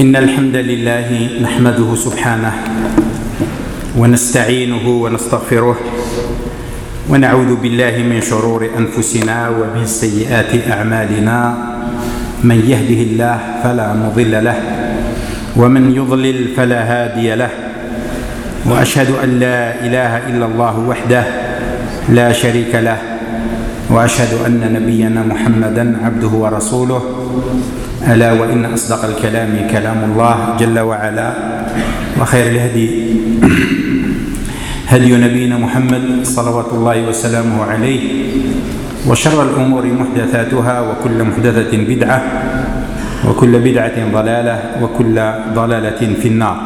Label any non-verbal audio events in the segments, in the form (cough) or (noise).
إن الحمد لله نحمده سبحانه ونستعينه ونستغفره ونعوذ بالله من شرور أنفسنا ومن سيئات أعمالنا من يهده الله فلا مضل له ومن يضلل فلا هادي له وأشهد أن لا إله إلا الله وحده لا شريك له وأشهد أن نبينا محمدا عبده ورسوله. ألا وإن أصدق الكلام كلام الله جل وعلا وخير الهدي (clears throat) هدي نبينا محمد صلوات الله وسلامه عليه. وشر الأمور محدثاتها وكل محدثة بدعة وكل بدعة ضلالة وكل ضلالة في النار.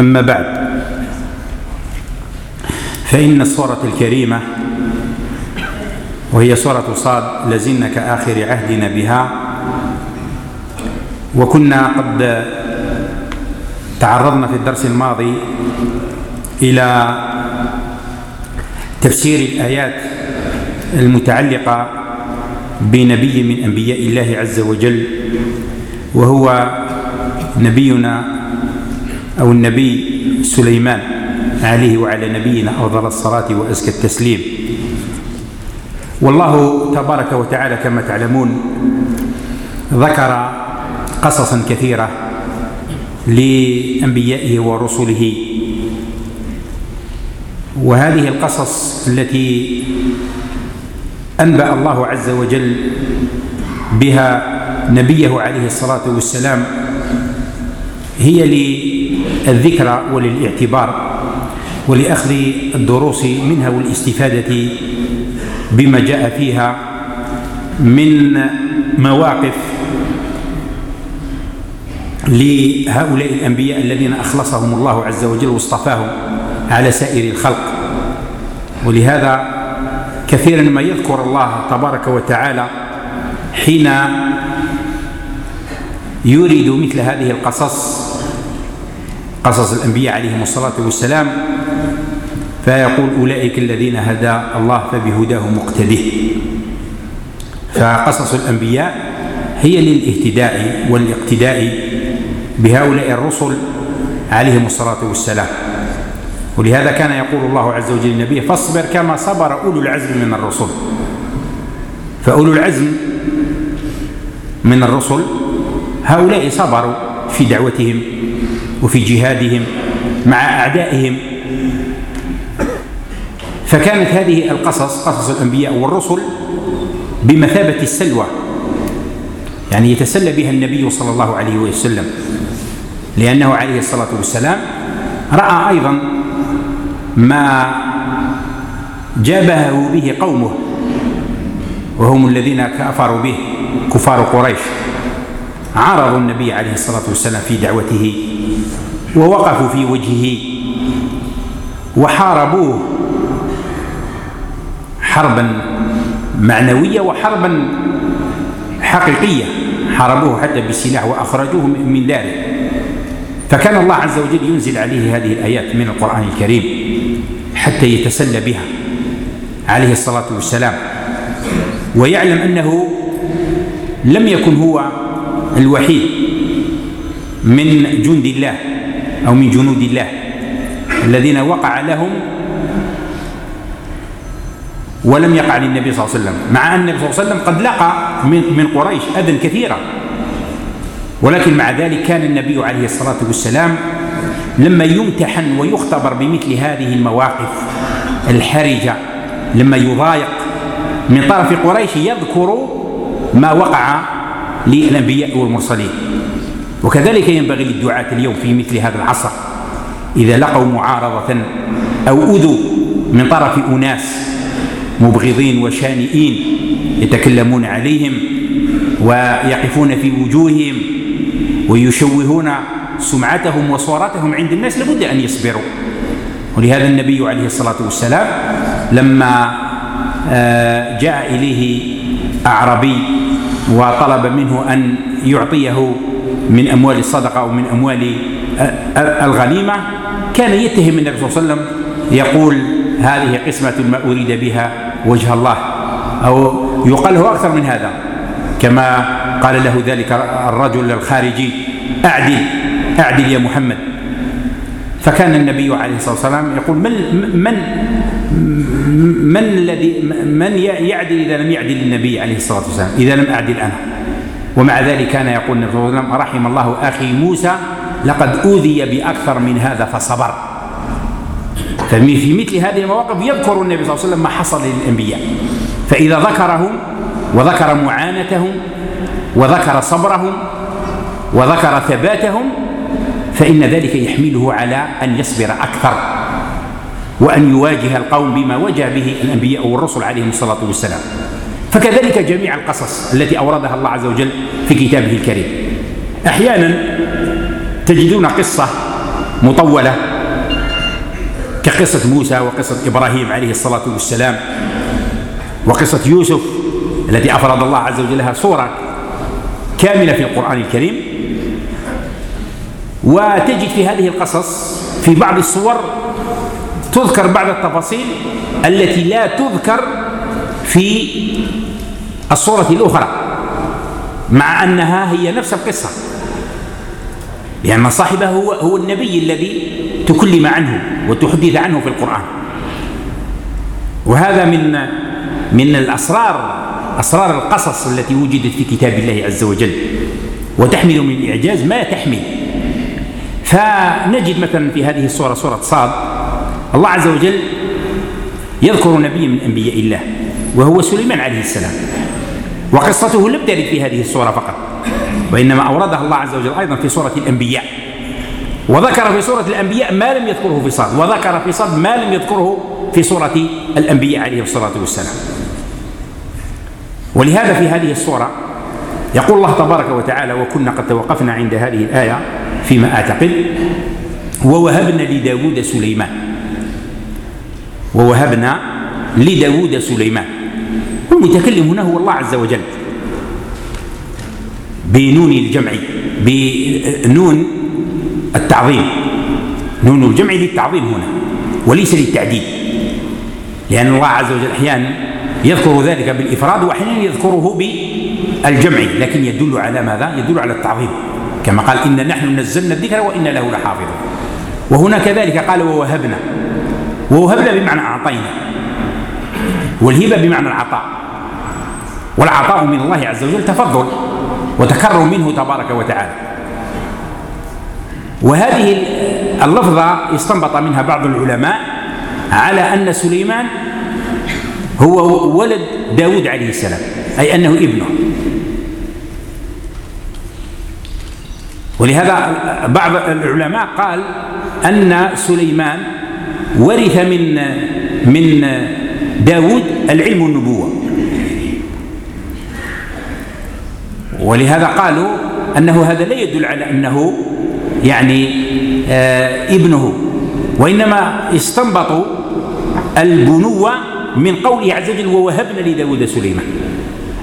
أما بعد فإن الصورة الكريمة وهي سورة صاد لزلنا كآخر عهدنا بها وكنا قد تعرضنا في الدرس الماضي إلى تفسير الآيات المتعلقة بنبي من أنبياء الله عز وجل وهو نبينا أو النبي سليمان عليه وعلى نبينا أفضل الصلاة وأزكى التسليم. والله تبارك وتعالى كما تعلمون ذكر قصصا كثيرة لأنبيائه ورسله. وهذه القصص التي أنبأ الله عز وجل بها نبيه عليه الصلاة والسلام هي للذكرى وللاعتبار ولأخذ الدروس منها والاستفادة بما جاء فيها من مواقف لهؤلاء الأنبياء الذين أخلصهم الله عز وجل واصطفاهم على سائر الخلق. ولهذا كثيرا ما يذكر الله تبارك وتعالى حين يريد مثل هذه القصص قصص الأنبياء عليهم الصلاة والسلام فيقول أولئك الذين هدى الله فبهداه مقتده. فقصص الأنبياء هي للاهتداء والاقتداء بهؤلاء الرسل عليهم الصلاة والسلام. ولهذا كان يقول الله عز وجل لنبيه فاصبر كما صبر أولو العزم من الرسل. فأولو العزم من الرسل هؤلاء صبروا في دعوتهم وفي جهادهم مع أعدائهم. فكانت هذه القصص قصص الأنبياء والرسل بمثابة السلوى يعني يتسلى بها النبي صلى الله عليه وسلم لأنه عليه الصلاة والسلام رأى أيضا ما جابه به قومه وهم الذين كفروا به كفار قريش. عارضوا النبي عليه الصلاة والسلام في دعوته ووقفوا في وجهه وحاربوه حربا معنوية وحربا حقيقية. حاربوه حتى بالسلاح وأخرجوه من داره. فكان الله عز وجل ينزل عليه هذه الآيات من القرآن الكريم. حتى يتسلى بها عليه الصلاة والسلام. ويعلم أنه لم يكن هو الوحيد من جند الله أو من جنود الله الذين وقع لهم ولم يقع للنبي صلى الله عليه وسلم مع أن النبي صلى الله عليه وسلم قد لقى من قريش أذى كثيرا. ولكن مع ذلك كان النبي عليه الصلاة والسلام لما يمتحن ويختبر بمثل هذه المواقف الحرجة لما يضايق من طرف قريش يذكر ما وقع للأنبياء والمرسلين. وكذلك ينبغي للدعاة اليوم في مثل هذا العصر إذا لقوا معارضة أو أذوا من طرف أناس مبغضين وشانئين يتكلمون عليهم ويقفون في وجوههم ويشوهون سمعتهم وصورتهم عند الناس لابد أن يصبروا. ولهذا النبي عليه الصلاة والسلام لما آه، جاء إليه أعربي وطلب منه أن يعطيه من أموال الصدقة أو من أموال الغنيمة كان يتهم النبي صلى الله عليه وسلم يقول هذه قسمة ما أريد بها وجه الله أو يقال له أكثر من هذا كما قال له ذلك الرجل الخارجي أعدل. أعدل يا محمد. فكان النبي عليه الصلاة والسلام يقول من من من الذي من يعدل إذا لم يعدل النبي عليه الصلاة والسلام؟ إذا لم أعدل أنا. ومع ذلك كان يقول النبي صلى الله عليه وسلم رحم الله أخي موسى لقد أوذي بأكثر من هذا فصبر. ففي مثل هذه المواقف يذكر النبي صلى الله عليه وسلم ما حصل للأنبياء. فإذا ذكرهم وذكر معاناتهم وذكر صبرهم وذكر ثباتهم فإن ذلك يحمله على أن يصبر أكثر وأن يواجه القوم بما واجه به الأنبياء والرسل عليهم الصلاة والسلام. فكذلك جميع القصص التي أوردها الله عز وجل في كتابه الكريم. أحيانا تجدون قصة مطولة كقصة موسى وقصة إبراهيم عليه الصلاة والسلام وقصة يوسف التي أفرد الله عز وجل لها صورة كاملة في القرآن الكريم. وتجد في هذه القصص في بعض الصور تذكر بعض التفاصيل التي لا تذكر في الصورة الأخرى مع أنها هي نفس القصة. لأن صاحبه هو هو النبي الذي تكلم عنه وتحدث عنه في القرآن. وهذا من من الأسرار أسرار القصص التي وجدت في كتاب الله عز وجل. وتحمل من الإعجاز ما تحمل. فنجد مثلا في هذه الصورة سورة صاد الله عز وجل يذكر نبي من أنبياء الله وهو سليمان عليه السلام. وقصته لم ترد في هذه الصورة فقط وإنما أوردها الله عز وجل أيضا في سورة الأنبياء. وذكر في سورة الأنبياء ما لم يذكره في صاد وذكر في صاد ما لم يذكره في سورة الأنبياء عليه الصلاة والسلام. ولهذا في هذه الصورة يقول الله تبارك وتعالى وكنا قد توقفنا عند هذه الآية فيما أعتقد ووهبنا لداود سليمان. ووهبنا لداود سليمان. والمتكلم هنا هو الله عز وجل. بنون الجمع بنون التعظيم. نون الجمع للتعظيم هنا وليس للتعديل لأن الله عز وجل أحيانا يذكر ذلك بالإفراد وأحيانا يذكره بالجمع لكن يدل على ماذا؟ يدل على التعظيم. كما قال إن نحن نزلنا الذكر وإنا له لحافظون وهنا كذلك قال ووهبنا. ووهبنا بمعنى أعطينا. والهبة بمعنى العطاء. والعطاء من الله عز وجل تفضل وتكرم منه تبارك وتعالى. وهذه اللفظة استنبط منها بعض العلماء على أن سليمان هو ولد داود عليه السلام أي أنه ابنه. ولهذا بعض العلماء قال أن سليمان ورث من من داود العلم والنبوة ولهذا قالوا أنه هذا لا يدل على أنه يعني آه ابنه وإنما استنبطوا البنوة من قوله عز وجل ووهبنا لداود سليمان.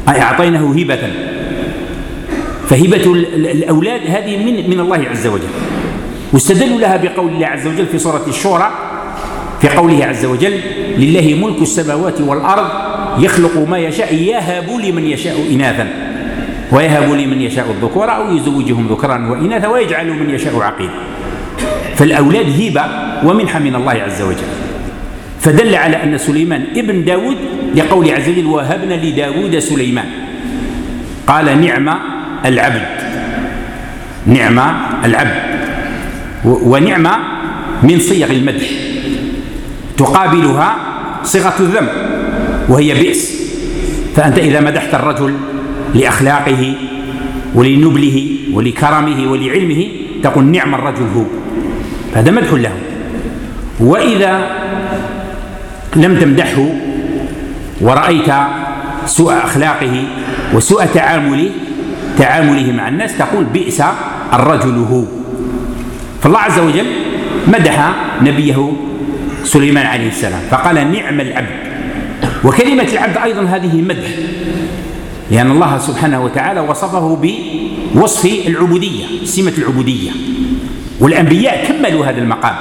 أي أعطيناه هبة. فهبة الأولاد هذه من من الله عز وجل. واستدلوا لها بقول الله عز وجل في سورة الشورى في قوله عز وجل لله ملك السماوات والأرض يخلق ما يشاء يهب لمن يشاء إناثا ويهب لمن يشاء الذكور أو يزوجهم ذكرا وإناثا ويجعل من يشاء عقيم فالأولاد هبة ومنحة من الله عز وجل. فدل على أن سليمان ابن داود لقول عز وجل وهبنا لداود سليمان. قال نعم العبد. نعم العبد. ونعم من صيغ المدح. تقابلها صيغة الذم وهي بئس. فأنت إذا مدحت الرجل لأخلاقه ولنبله ولكرمه ولعلمه تقول نعم الرجل هو. هذا مدح له. وإذا لم تمدحه ورأيت سوء أخلاقه وسوء تعامله تعامله مع الناس تقول بئس الرجل هو. فالله عز وجل مدح نبيه سليمان عليه السلام فقال نعم العبد. وكلمة العبد أيضا هذه مدح لأن الله سبحانه وتعالى وصفه بوصف العبودية سمة العبودية. والأنبياء كملوا هذا المقام.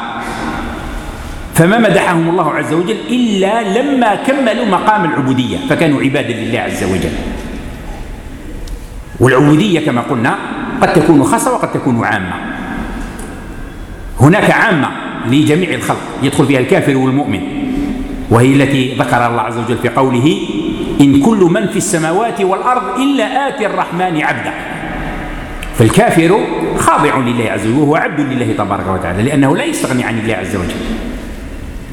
فما مدحهم الله عز وجل إلا لما كملوا مقام العبودية فكانوا عبادا لله عز وجل. والعبودية كما قلنا قد تكون خاصة وقد تكون عامة. هناك عامة لجميع الخلق يدخل فيها الكافر والمؤمن وهي التي ذكر الله عز وجل في قوله إن كل من في السماوات والأرض إلا آتي الرحمن عبدا فالكافر خاضع لله عز وجل وهو عبد لله تبارك وتعالى لأنه لا يستغني عن الله عز وجل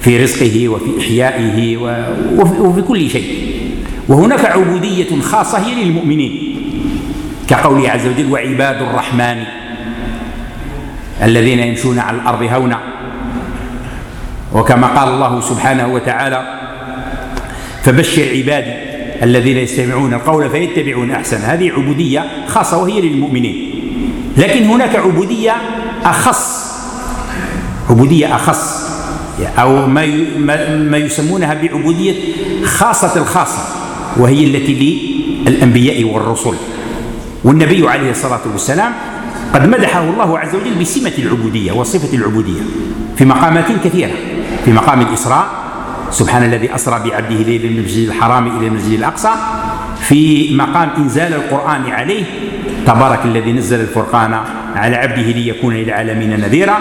في رزقه وفي إحيائه وفي كل شيء. وهناك عبودية خاصة هي للمؤمنين. كقوله عز وجل وعباد الرحمن الذين يمشون على الأرض هونا. وكما قال الله سبحانه وتعالى فبشر عبادي الذين يستمعون القول فيتبعون أحسن. هذه عبودية خاصة وهي للمؤمنين. لكن هناك عبودية أخص عبودية أخص أو ما ما يسمونها بعبودية خاصة الخاصة وهي التي للأنبياء والرسل. والنبي عليه الصلاة والسلام قد مدحه الله عز وجل بسمه العبودية وصفة العبودية في مقامات كثيرة في مقام الإسراء سبحان الذي أسرى بعبده ليلا من المسجد الحرام إلى المسجد الأقصى في مقام إنزال القرآن عليه تبارك الذي نزل الفرقان على عبده ليكون للعالمين نذيرا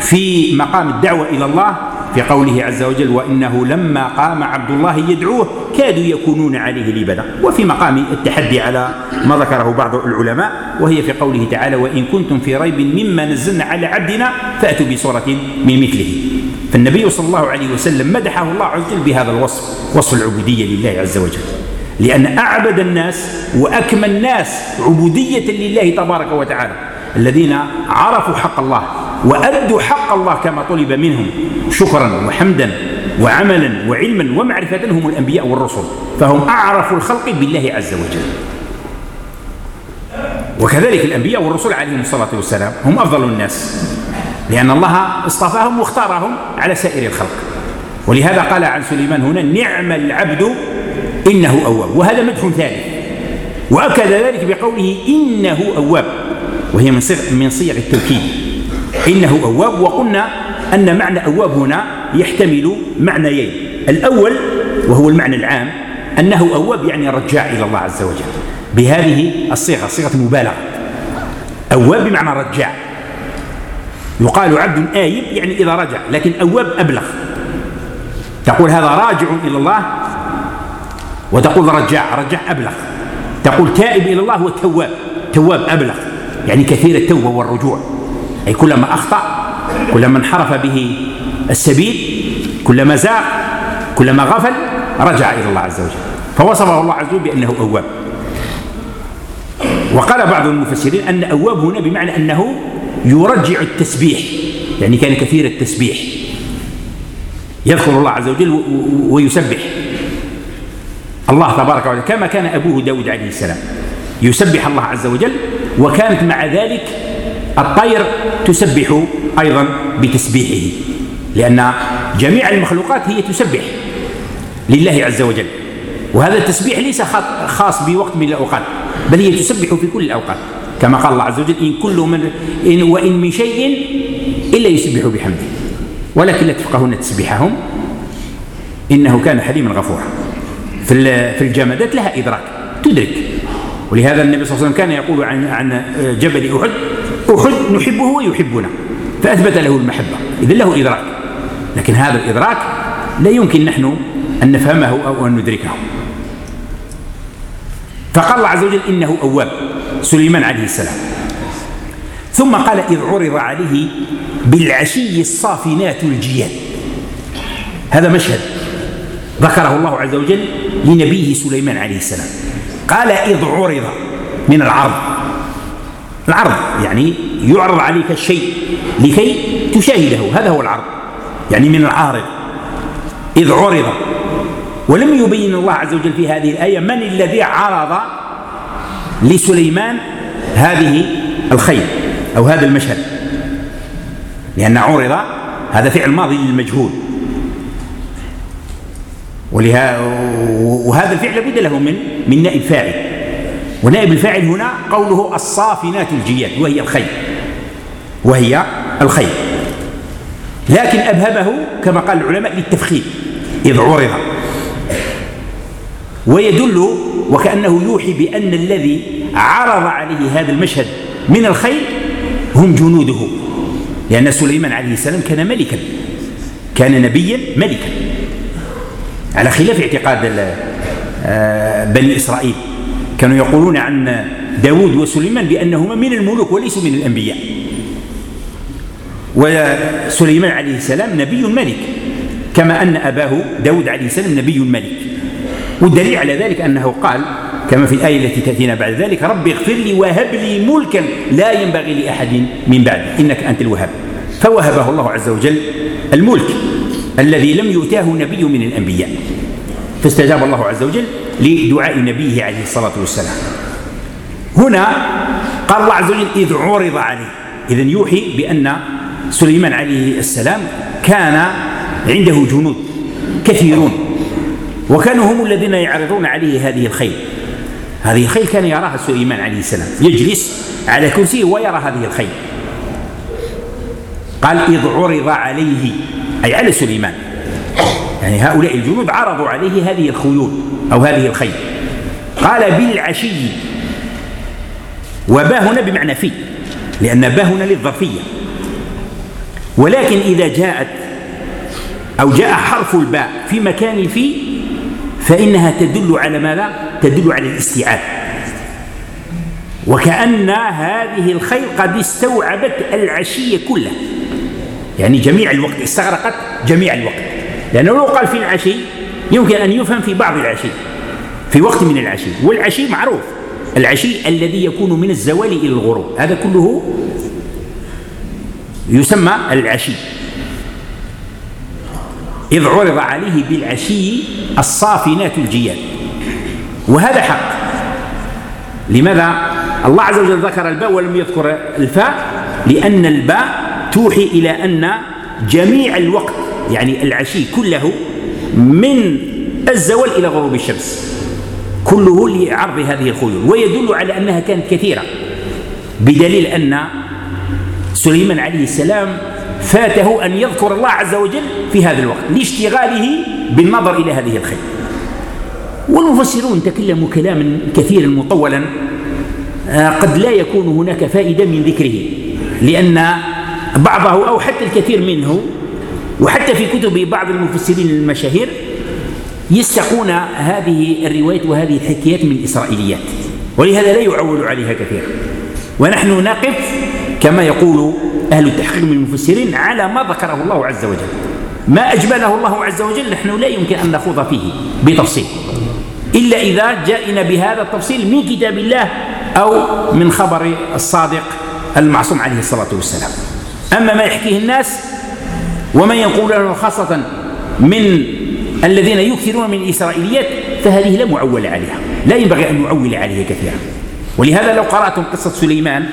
في مقام الدعوة إلى الله في قوله عز وجل وإنه لما قام عبد الله يدعوه كادوا يكونون عليه لبدا. وفي مقام التحدي على ما ذكره بعض العلماء وهي في قوله تعالى وإن كنتم في ريب مما نزلنا على عبدنا فأتوا بصورة من مثله. فالنبي صلى الله عليه وسلم مدحه الله عز وجل بهذا الوصف وصف العبودية لله عز وجل. لأن أعبد الناس وأكمل الناس عبودية لله تبارك وتعالى. الذين عرفوا حق الله وأدوا حق الله كما طلب منهم شكرا وحمدا وعملا وعلما ومعرفة هم الأنبياء والرسل فهم أعرف الخلق بالله عز وجل. وكذلك الأنبياء والرسل عليهم الصلاة والسلام هم أفضل الناس لأن الله اصطفاهم واختارهم على سائر الخلق. ولهذا قال عن سليمان هنا نعم العبد إنه أواب. وهذا مدح ثالث. وأكد ذلك بقوله إنه أواب. وهي من صيغ من صيغ التوكيد. إنه أواب وقلنا أن معنى أواب هنا يحتمل معنيين. الأول وهو المعنى العام أنه أواب يعني رجاع إلى الله عز وجل. بهذه الصيغة صيغة المبالغة. أواب بمعنى رجاع. يقال عبد آيب يعني إذا رجع لكن أواب أبلغ. تقول هذا راجع إلى الله وتقول رجاع رجع أبلغ. تقول تائب إلى الله هو تواب أبلغ يعني كثير التوبة والرجوع. أي كلما أخطأ كلما انحرف به السبيل كلما زاغ كلما غفل رجع إلى الله عز وجل. فوصفه الله عز وجل بأنه أواب. وقال بعض المفسرين أن أواب هنا بمعنى أنه يرجع التسبيح. يعني كان كثير التسبيح. يذكر الله عز وجل ويسبح. الله تبارك وتعالى كما كان أبوه داود عليه السلام. يسبح الله عز وجل وكانت مع ذلك الطير تسبح أيضا بتسبيحه لأن جميع المخلوقات هي تسبح لله عز وجل. وهذا التسبيح ليس خاص بوقت من الأوقات بل هي تسبح في كل الأوقات. كما قال الله عز وجل إن كل من إن وإن من شيء إلا يسبح بحمده. ولكن لا تفقهون تسبيحهم إنه كان حليما غفورا. في في الجمادات لها إدراك تدرك. ولهذا النبي صلى الله عليه وسلم كان يقول عن عن جبل أحد أحد نحبه ويحبنا فأثبت له المحبة. إذا له إدراك. لكن هذا الإدراك لا يمكن نحن أن نفهمه أو أن ندركه. فقال الله عز وجل إنه أواب سليمان عليه السلام. ثم قال إذ عرض عليه بالعشي الصافنات الجياد. هذا مشهد ذكره الله عز وجل لنبيه سليمان عليه السلام. قال إذ عرض من العرض. العرض يعني يعرض عليك الشيء لكي تشاهده هذا هو العرض يعني من العارض إذ عرض. ولم يبين الله عز وجل في هذه الآية من الذي عرض لسليمان هذه الخيل أو هذا المشهد لأن عرض هذا فعل ماضي للمجهول. ولها وهذا الفعل لابد له من من نائب فاعل. ونائب الفاعل هنا قوله الصافنات الجياد وهي الخيل. وهي الخيل. لكن أبهمه كما قال العلماء للتفخيم إذ عرض. ويدل وكأنه يوحي بأن الذي عرض عليه هذا المشهد من الخيل هم جنوده. لأن سليمان عليه السلام كان ملكا كان نبيا ملكا. على خلاف اعتقاد آه، بني إسرائيل. كانوا يقولون عن داود وسليمان بأنهما من الملوك وليسوا من الأنبياء. وسليمان عليه السلام نبي ملك كما أن أباه داود عليه السلام نبي ملك. والدليل على ذلك أنه قال كما في الآية التي تأتينا بعد ذلك رب اغفر لي وهب لي ملكا لا ينبغي لأحد من بعدي إنك أنت الوهاب. فوهبه الله عز وجل الملك الذي لم يؤتاه نبي من الأنبياء. فاستجاب الله عز وجل لدعاء نبيه عليه الصلاة والسلام. هنا قال الله عز وجل إذ عرض عليه. إذا يوحي بأن سليمان عليه السلام كان عنده جنود كثيرون وكانوا هم الذين يعرضون عليه هذه الخيل. هذه الخيل كان يراها سليمان عليه السلام يجلس على كرسيه ويرى هذه الخيل. قال إذ عرض عليه أي على سليمان. يعني هؤلاء الجنود عرضوا عليه هذه الخيول أو هذه الخيل. قال بالعشي. وبا هنا بمعنى في لأن با هنا للظرفية. ولكن إذا جاءت أو جاء حرف الباء في مكان في فإنها تدل على ماذا؟ تدل على الاستيعاب. وكأن هذه الخيل قد استوعبت العشي كله. يعني جميع الوقت استغرقت جميع الوقت. لأنه لو قال في العشي يمكن أن يفهم في بعض العشي في وقت من العشي. والعشي معروف. العشي الذي يكون من الزوال إلى الغروب. هذا كله يسمى العشي. إذ عرض عليه بالعشي الصافنات الجياد. وهذا حق. لماذا؟ الله عز وجل ذكر الباء ولم يذكر الفاء لأن الباء توحي إلى أن جميع الوقت يعني العشي كله من الزوال إلى غروب الشمس. كله لعرض هذه الخيول. ويدل على أنها كانت كثيرة بدليل أن سليمان عليه السلام فاته أن يذكر الله عز وجل في هذا الوقت لاشتغاله بالنظر إلى هذه الخيل والمفسرون تكلموا كلاما كثيرا مطولا آه، قد لا يكون هناك فائدة من ذكره لأن بعضه أو حتى الكثير منه وحتى في كتب بعض المفسرين المشاهير يستقون هذه الروايات وهذه الحكايات من الإسرائيليات ولهذا لا يعول عليها كثيرا ونحن نقف كما يقول أهل التحقيق من المفسرين على ما ذكره الله عز وجل. ما أجمله الله عز وجل نحن لا يمكن أن نخوض فيه بتفصيل. إلا إذا جاءنا بهذا التفصيل من كتاب الله أو من خبر الصادق المعصوم عليه الصلاة والسلام. أما ما يحكيه الناس وما ينقلونه خاصة من الذين يكثرون من الإسرائيليات فهذه لا معول عليها لا ينبغي أن نعول عليها كثيرا. ولهذا لو قرأتم قصة سليمان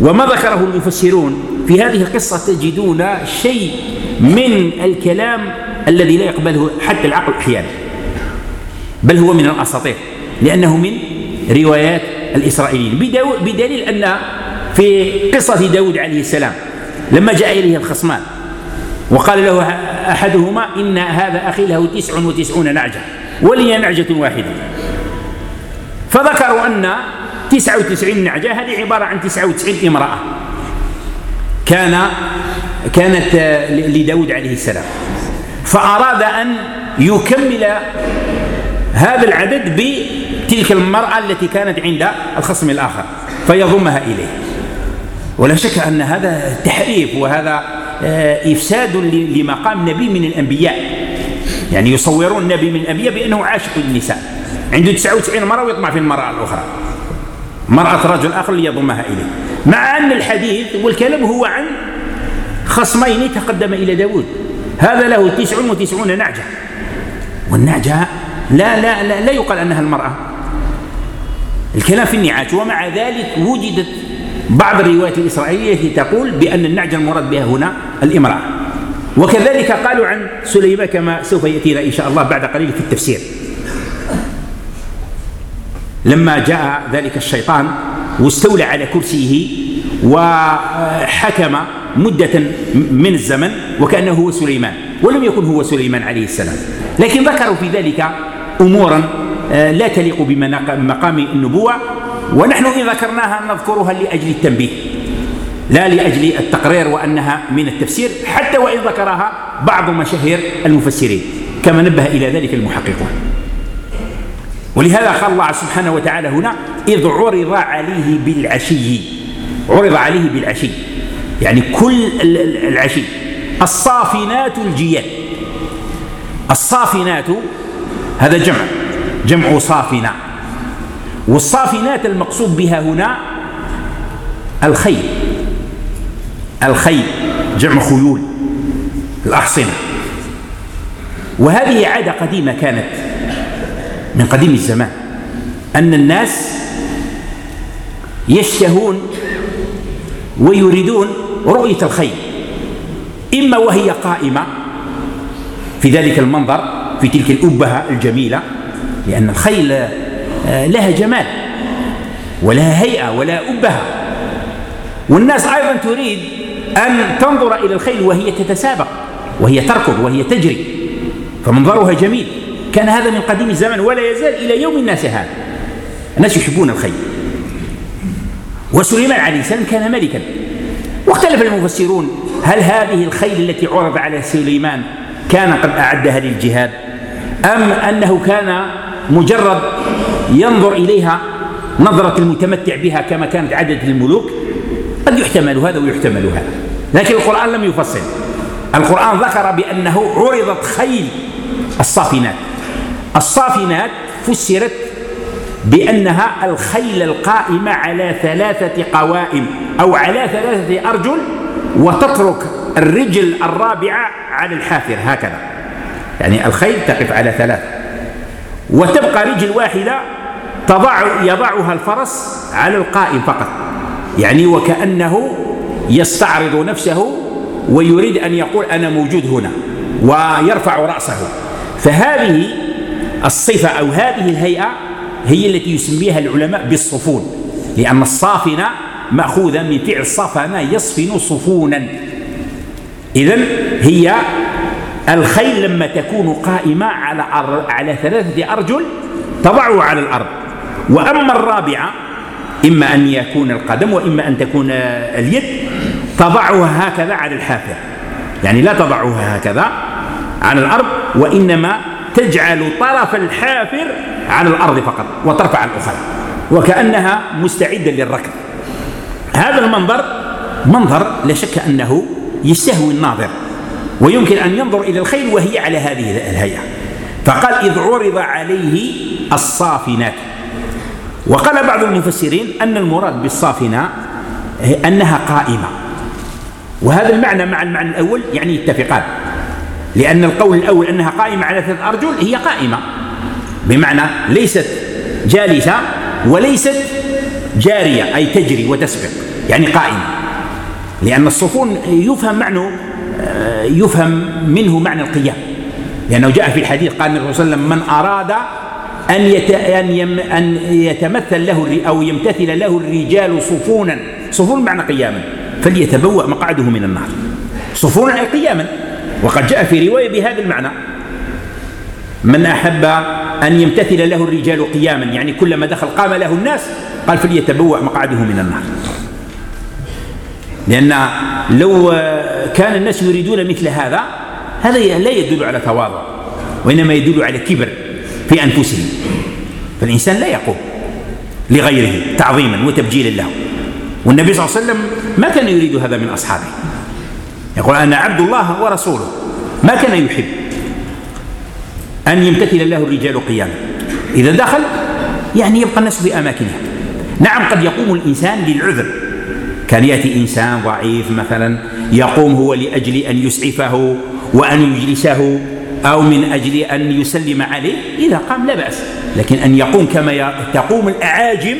وما ذكره المفسرون في هذه القصة تجدون شيء من الكلام الذي لا يقبله حتى العقل أحيانا بل هو من الأساطير لأنه من روايات الإسرائيليين. بدليل أن في قصة داود عليه السلام لما جاء إليه الخصمان وقال له أحدهما إن هذا أخي له تسع وتسعون نعجة ولي نعجة واحدة. فذكروا أن تسعة وتسعين نعجة هذه عبارة عن تسعة وتسعين امرأة. كان كانت لداود عليه السلام. فأراد أن يكمل هذا العدد بتلك المرأة التي كانت عند الخصم الآخر فيضمها إليه. ولا شك أن هذا تحريف وهذا إفساد لمقام نبي من الأنبياء. يعني يصورون نبي من الأنبياء بأنه عاشق للنساء. عنده 99 مرة ويطمع في المرأة الأخرى. مرأة رجل آخر ليضمها إليه. مع أن الحديث والكلام هو عن خصمين تقدم إلى داود. هذا له تسع وتسعون نعجة. والنعجة لا لا لا, لا يقال أنها المرأة. الكلام في النعاج ومع ذلك وجدت بعض الروايات الإسرائيلية التي تقول بأن النعجة المراد بها هنا الإمرأة. وكذلك قالوا عن سليمان كما سوف يأتينا إن شاء الله بعد قليل في التفسير. لما جاء ذلك الشيطان واستولى على كرسيه وحكم مدة من الزمن وكأنه هو سليمان ولم يكن هو سليمان عليه السلام. لكن ذكروا في ذلك أمورا آه، لا تليق بمقام النبوة ونحن إن ذكرناها نذكرها لأجل التنبيه لا لأجل التقرير وأنها من التفسير حتى وإن ذكرها بعض مشاهير المفسرين كما نبه إلى ذلك المحققون. ولهذا قال الله سبحانه وتعالى هنا إذ عرض عليه بالعشي عرض عليه بالعشي يعني كل العشي الصافنات الجياد. الصافنات هذا جمع جمع صافنة. والصافنات المقصود بها هنا الخيل. الخيل جمع خيول الأحصنة. وهذه عادة قديمة كانت من قديم الزمان أن الناس يشتهون ويريدون رؤية الخيل إما وهي قائمة في ذلك المنظر في تلك الأبهة الجميلة لأن الخيل لها جمال ولها هيئة ولا أبهة. والناس أيضا تريد أن تنظر إلى الخيل وهي تتسابق وهي تركض وهي تجري فمنظرها جميل. كان هذا من قديم الزمن ولا يزال إلى يوم الناس هذا. الناس يحبون الخيل. وسليمان عليه السلام كان ملكا. واختلف المفسرون هل هذه الخيل التي عرض على سليمان كان قد أعدها للجهاد أم أنه كان مجرد ينظر إليها نظرة المتمتع بها كما كانت عادة الملوك قد يحتمل هذا ويحتمل هذا. لكن القرآن لم يفصل. القرآن ذكر بأنه عرضت خيل الصافنات. الصافنات فسرت بأنها الخيل القائمة على ثلاثة قوائم أو على ثلاثة أرجل وتترك الرجل الرابعة على الحافر هكذا. يعني الخيل تقف على ثلاثة. وتبقى رجل واحدة تضع يضعها الفرس على القائم فقط. يعني وكأنه يستعرض نفسه ويريد أن يقول أنا موجود هنا ويرفع رأسه. فهذه الصفة أو هذه الهيئة هي التي يسميها العلماء بالصفون لأن الصافنة مأخوذة من فعل صفن يصفن صفونا. إذا هي الخيل لما تكون قائمة على على ثلاثة أرجل تضعه على الأرض. وأما الرابعة إما أن يكون القدم وإما أن تكون اليد تضعها هكذا على الحافر. يعني لا تضعها هكذا على الأرض وإنما تجعل طرف الحافر على الأرض فقط وترفع الأخرى وكأنها مستعدة للركض. هذا المنظر منظر لا شك أنه يستهوي الناظر ويمكن أن ينظر إلى الخيل وهي على هذه الهيئة. فقال إذ عرض عليه الصافنات. وقال بعض المفسرين أن المراد بالصافنة أنها قائمة. وهذا المعنى مع المعنى الأول يعني يتفقان لأن القول الأول أنها قائمة على ثلاث أرجل هي قائمة. بمعنى ليست جالسة وليست جارية أي تجري وتسبق يعني قائمة. لأن الصفون يفهم معنى يفهم منه معنى القيام. لأنه جاء في الحديث قال النبي صلى الله عليه وسلم من أراد أن أن أن يتمثل له أو يمتثل له الرجال صفونا. صفون معنى قياما. فليتبوأ مقعده من النار. صفونا أي قياما. وقد جاء في رواية بهذا المعنى. من أحب أن يمتثل له الرجال قياما يعني كلما دخل قام له الناس قال فليتبوأ مقعده من النار. لأن لو كان الناس يريدون مثل هذا هذا لا يدل على تواضع وإنما يدل على كبر. في أنفسهم. فالإنسان لا يقوم لغيره تعظيما وتبجيلا له. والنبي صلى الله عليه وسلم ما كان يريد هذا من أصحابه. يقول أنا عبد الله ورسوله. ما كان يحب أن يمتثل له الرجال قياما. إذا دخل يعني يبقى الناس في أماكنهم نعم قد يقوم الإنسان للعذر. كان يأتي إنسان ضعيف مثلا يقوم هو لأجل أن يسعفه وأن يجلسه. أو من أجل أن يسلم عليه إذا قام لا بأس. لكن أن يقوم كما تقوم الأعاجم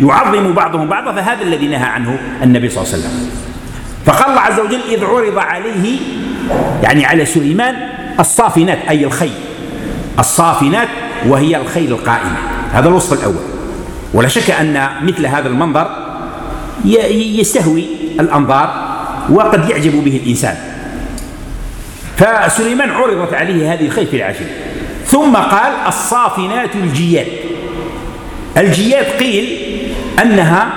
يعظم بعضهم بعضا فهذا الذي نهى عنه النبي صلى الله عليه وسلم. فقال الله عز وجل إذ عرض عليه يعني على سليمان الصافنات أي الخيل. الصافنات وهي الخيل القائمة. هذا الوصف الأول. ولا شك أن مثل هذا المنظر يستهوي الأنظار وقد يعجب به الإنسان. فسليمان عرضت عليه هذه الخيل في العشر ثم قال الصافنات الجياد. الجياد قيل أنها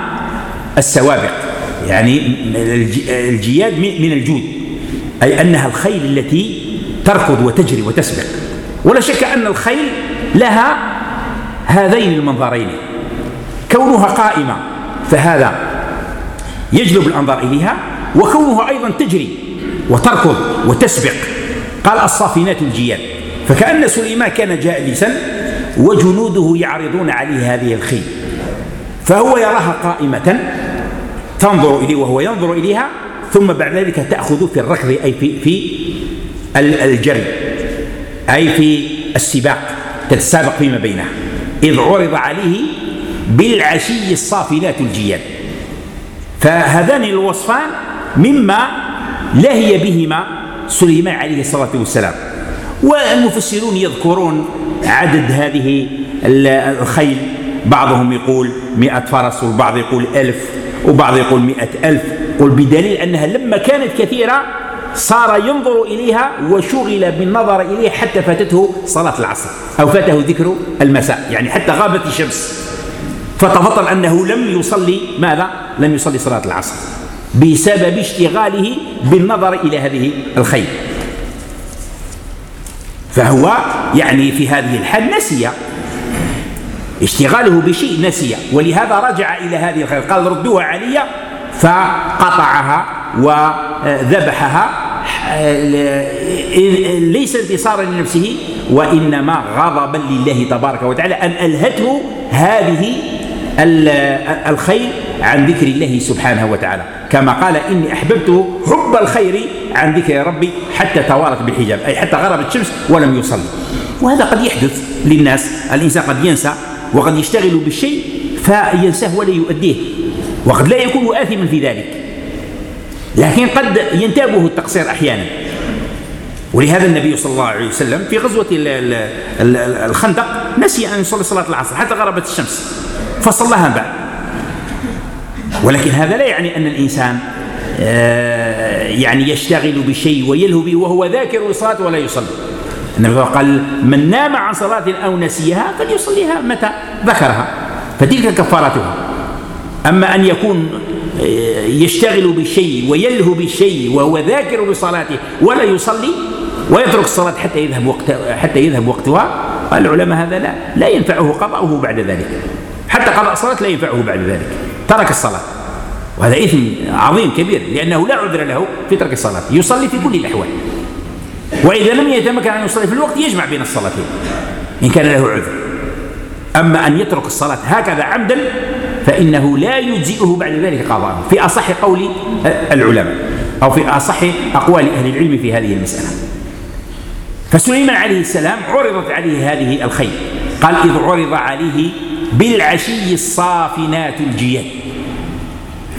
السوابق يعني الجياد من الجود أي أنها الخيل التي تركض وتجري وتسبق. ولا شك أن الخيل لها هذين المنظرين. كونها قائمة فهذا يجلب الأنظار إليها وكونها أيضا تجري وتركض وتسبق. قال الصافنات الجياد. فكأن سليمان كان جالسا وجنوده يعرضون عليه هذه الخيل. فهو يراها قائمة تنظر إليه وهو ينظر إليها ثم بعد ذلك تأخذ في الركض أي في, في الجري أي في السباق تتسابق فيما بينها. إذ عرض عليه بالعشي الصافنات الجياد. فهذان الوصفان مما لهي بهما سليمان عليه الصلاة والسلام. والمفسرون يذكرون عدد هذه الخيل. بعضهم يقول مئة فرس والبعض يقول ألف وبعض يقول مئة ألف. قل بدليل أنها لما كانت كثيرة صار ينظر إليها وشغل بالنظر إليها حتى فاتته صلاة العصر أو فاته ذكر المساء يعني حتى غابت الشمس. فتفطن أنه لم يصلي ماذا؟ لم يصلي صلاة العصر. بسبب اشتغاله بالنظر إلى هذه الخيل فهو يعني في هذه الحال نسي. اشتغاله بشيء نسي ولهذا رجع إلى هذه الخيل قال ردوها علي. فقطعها وذبحها. ليس انتصارا لنفسه وإنما غضبا لله تبارك وتعالى أن ألهته هذه الخير عن ذكر الله سبحانه وتعالى. كما قال إني أحببت حب الخير عن ذكر ربي حتى توارت بالحجاب أي حتى غربت الشمس ولم يصلي. وهذا قد يحدث للناس. الإنسان قد ينسى وقد يشتغل بالشيء فينساه ولا يؤديه. وقد لا يكون آثما في ذلك. لكن قد ينتابه التقصير أحيانا. ولهذا النبي صلى الله عليه وسلم في غزوة الخندق نسي أن يصلي صلاة العصر حتى غربت الشمس. فصلها بعد. ولكن هذا لا يعني أن الإنسان آه، يعني يشتغل بشيء ويلهو به وهو ذاكر الصلاة ولا يصلي. النبي قال من نام عن صلاة أو نسيها فليصليها متى ذكرها. فتلك كفارتها. أما أن يكون آه، يشتغل بالشيء ويلهو بالشيء وهو ذاكر بصلاته ولا يصلي ويترك الصلاة حتى يذهب وقت حتى يذهب وقتها قال العلماء هذا لا لا ينفعه قضاؤه بعد ذلك. حتى قضاء الصلاة لا ينفعه بعد ذلك. ترك الصلاة. وهذا إثم عظيم كبير لأنه لا عذر له في ترك الصلاة. يصلي في كل الأحوال. وإذا لم يتمكن أن يصلي في الوقت يجمع بين الصلاتين إن كان له عذر. أما أن يترك الصلاة هكذا عمدا فإنه لا يجزئه بعد ذلك قضاء. في أصح قول العلماء أو في أصح أقوال أهل العلم في هذه المسألة. فسليمان عليه السلام عرضت عليه هذه الخيل. قال إذ عرض عليه بالعشي الصافنات الجياد.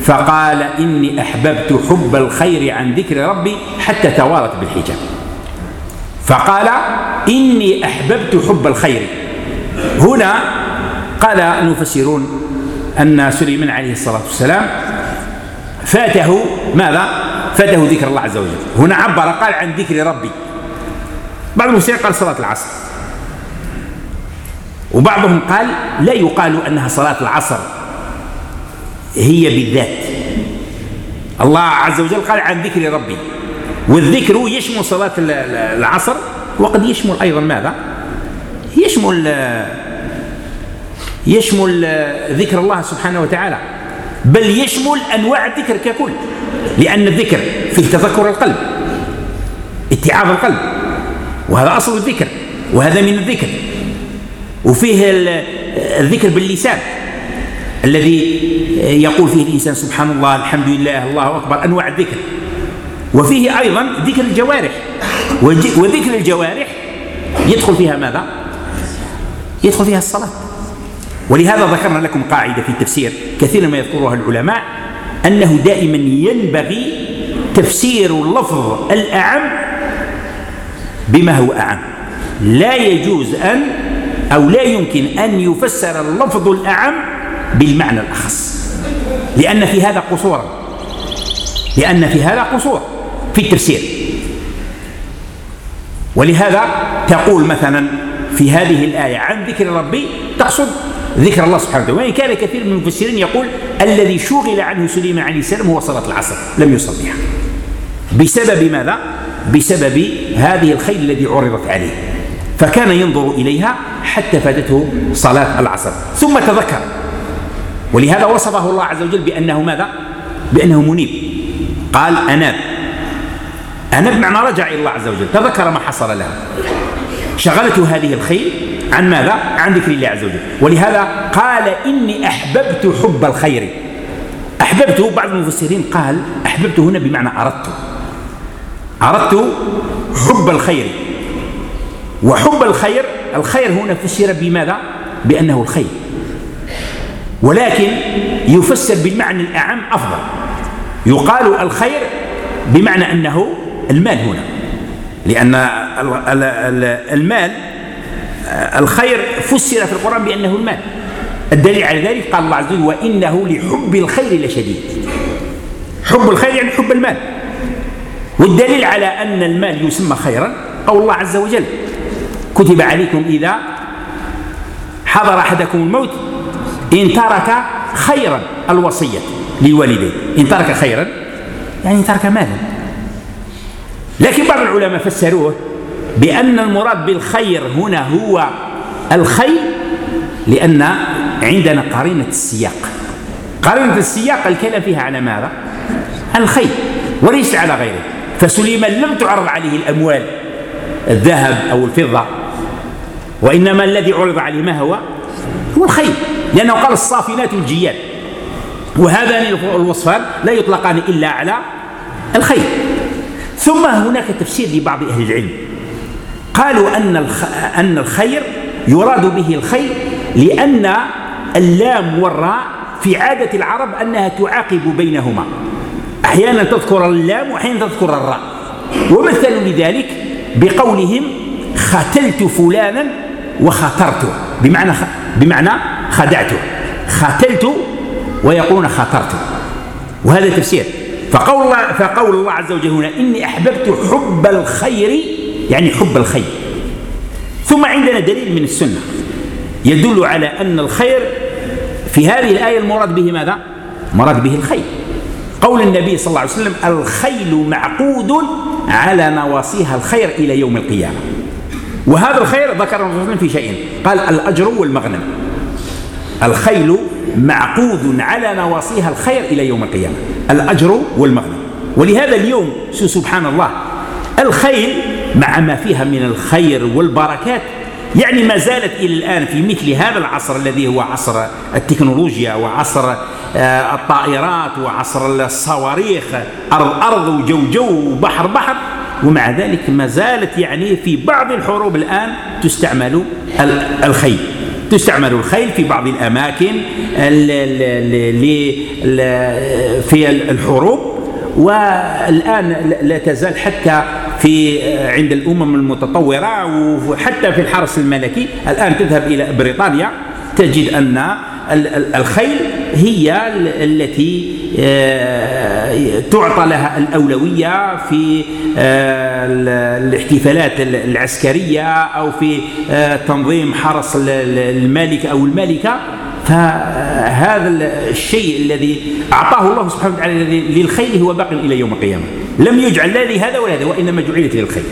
فقال إني أحببت حب الخير عن ذكر ربي حتى توارت بالحجاب. فقال إني أحببت حب الخير. هنا قال المفسرون أن سليمان عليه الصلاة والسلام فاته ماذا؟ فاته ذكر الله عز وجل. هنا عبر قال عن ذكر ربي. بعض المفسرين قال صلاة العصر. وبعضهم قال لا يقال أنها صلاة العصر. هي بالذات. الله عز وجل قال عن ذكر ربي. والذكر يشمل صلاة العصر وقد يشمل أيضا ماذا؟ يشمل يشمل ذكر الله سبحانه وتعالى. بل يشمل أنواع الذكر ككل. لأن الذكر فيه تذكر القلب اتعاظ القلب وهذا أصل الذكر وهذا من الذكر. وفيه الذكر باللسان الذي يقول فيه الإنسان سبحان الله الحمد لله الله أكبر أنواع الذكر. وفيه أيضا ذكر الجوارح. وذكر الجوارح يدخل فيها ماذا؟ يدخل فيها الصلاة. ولهذا ذكرنا لكم قاعدة في التفسير كثيرا ما يذكرها العلماء أنه دائما ينبغي تفسير اللفظ الأعم بما هو أعم. لا يجوز أن أو لا يمكن أن يفسر اللفظ الأعم بالمعنى الأخص. لأن في هذا قصورا لأن في هذا قصور. في التفسير. ولهذا تقول مثلا في هذه الآية عن ذكر ربي تقصد ذكر الله سبحانه وتعالى. وإن كان كثير من المفسرين يقول الذي شغل عنه سليمان عليه السلام هو صلاة العصر لم يصليها بسبب ماذا؟ بسبب هذه الخيل الذي عرضت عليه. فكان ينظر إليها حتى فاتته صلاة العصر. ثم تذكر. ولهذا وصفه الله عز وجل بأنه ماذا؟ بأنه منيب. قال أناب. أناب معنى رجع إلى الله عز وجل. تذكر ما حصل له شغلته هذه الخيل عن ماذا؟ عن ذكر الله عز وجل. ولهذا قال إني أحببت حب الخير. أحببته بعض المفسرين قال أحببت هنا بمعنى أردت. أردت حب الخير. وحب الخير الخير هنا فسر بماذا؟ بأنه الخير. ولكن يفسر بالمعنى الأعم أفضل. يقال الخير بمعنى أنه المال هنا. لأن المال الخير فسر في القرآن بأنه المال. الدليل على ذلك قال الله عز وجل وإنه لحب الخير لشديد. حب الخير يعني حب المال. والدليل على أن المال يسمى خيرا قول الله عز وجل كتب عليكم إذا حضر أحدكم الموت إن ترك خيرا الوصية للوالدين. إن ترك خيرا؟ يعني ترك مالا. لكن بعض العلماء فسروه بأن المراد بالخير هنا هو الخير لأن عندنا قرينة السياق. قرينة السياق الكلام فيها على ماذا؟ الخير وليس على غيره. فسليمان لم تعرض عليه الأموال الذهب أو الفضة. وإنما الذي عرض عليه ما هو؟ هو الخير لأنه قال الصافنات الجياد. وهذان الوصفان لا يطلقان إلا على الخير. ثم هناك تفسير لبعض أهل العلم. قالوا أن أن الخير يراد به الخير لأن اللام والراء في عادة العرب أنها تعاقب بينهما. أحيانا تذكر اللام وأحيانا تذكر الراء. ومثلوا لذلك بقولهم ختلت فلانا وخطرته بمعنى بمعنى خدعته. ختلت ويقولون خاطرت وهذا تفسير. فقول الله فقول الله عز وجل هنا إني أحببت حب الخير يعني حب الخير. ثم عندنا دليل من السنة. يدل على أن الخير في هذه الآية المراد به ماذا؟ مراد به الخير. قول النبي صلى الله عليه وسلم الخيل معقود على نواصيها الخير إلى يوم القيامة. وهذا الخير ذكر الرسول في شيئين قال الأجر والمغنم. الخيل معقود على نواصيها الخير إلى يوم القيامة. الأجر والمغنم. ولهذا اليوم سبحان الله الخيل مع ما فيها من الخير والبركات يعني ما زالت إلى الآن في مثل هذا العصر الذي هو عصر التكنولوجيا وعصر آه، الطائرات وعصر الصواريخ أرض أرض وجو جو وبحر بحر. ومع ذلك ما زالت يعني في بعض الحروب الآن تستعمل الخيل. تستعمل الخيل في بعض الأماكن في الحروب والآن لا تزال حتى في عند الأمم المتطورة وحتى في الحرس الملكي. الآن تذهب إلى بريطانيا. تجد أن الخيل هي التي آه، تعطى لها الأولوية في آه، الاحتفالات العسكرية أو في آه، تنظيم حرس الملك أو الملكة. فهذا الشيء الذي أعطاه الله سبحانه وتعالى للخيل هو باق إلى يوم القيامة. لم يجعل لا لهذا ولا هذا وإنما جعلت للخيل.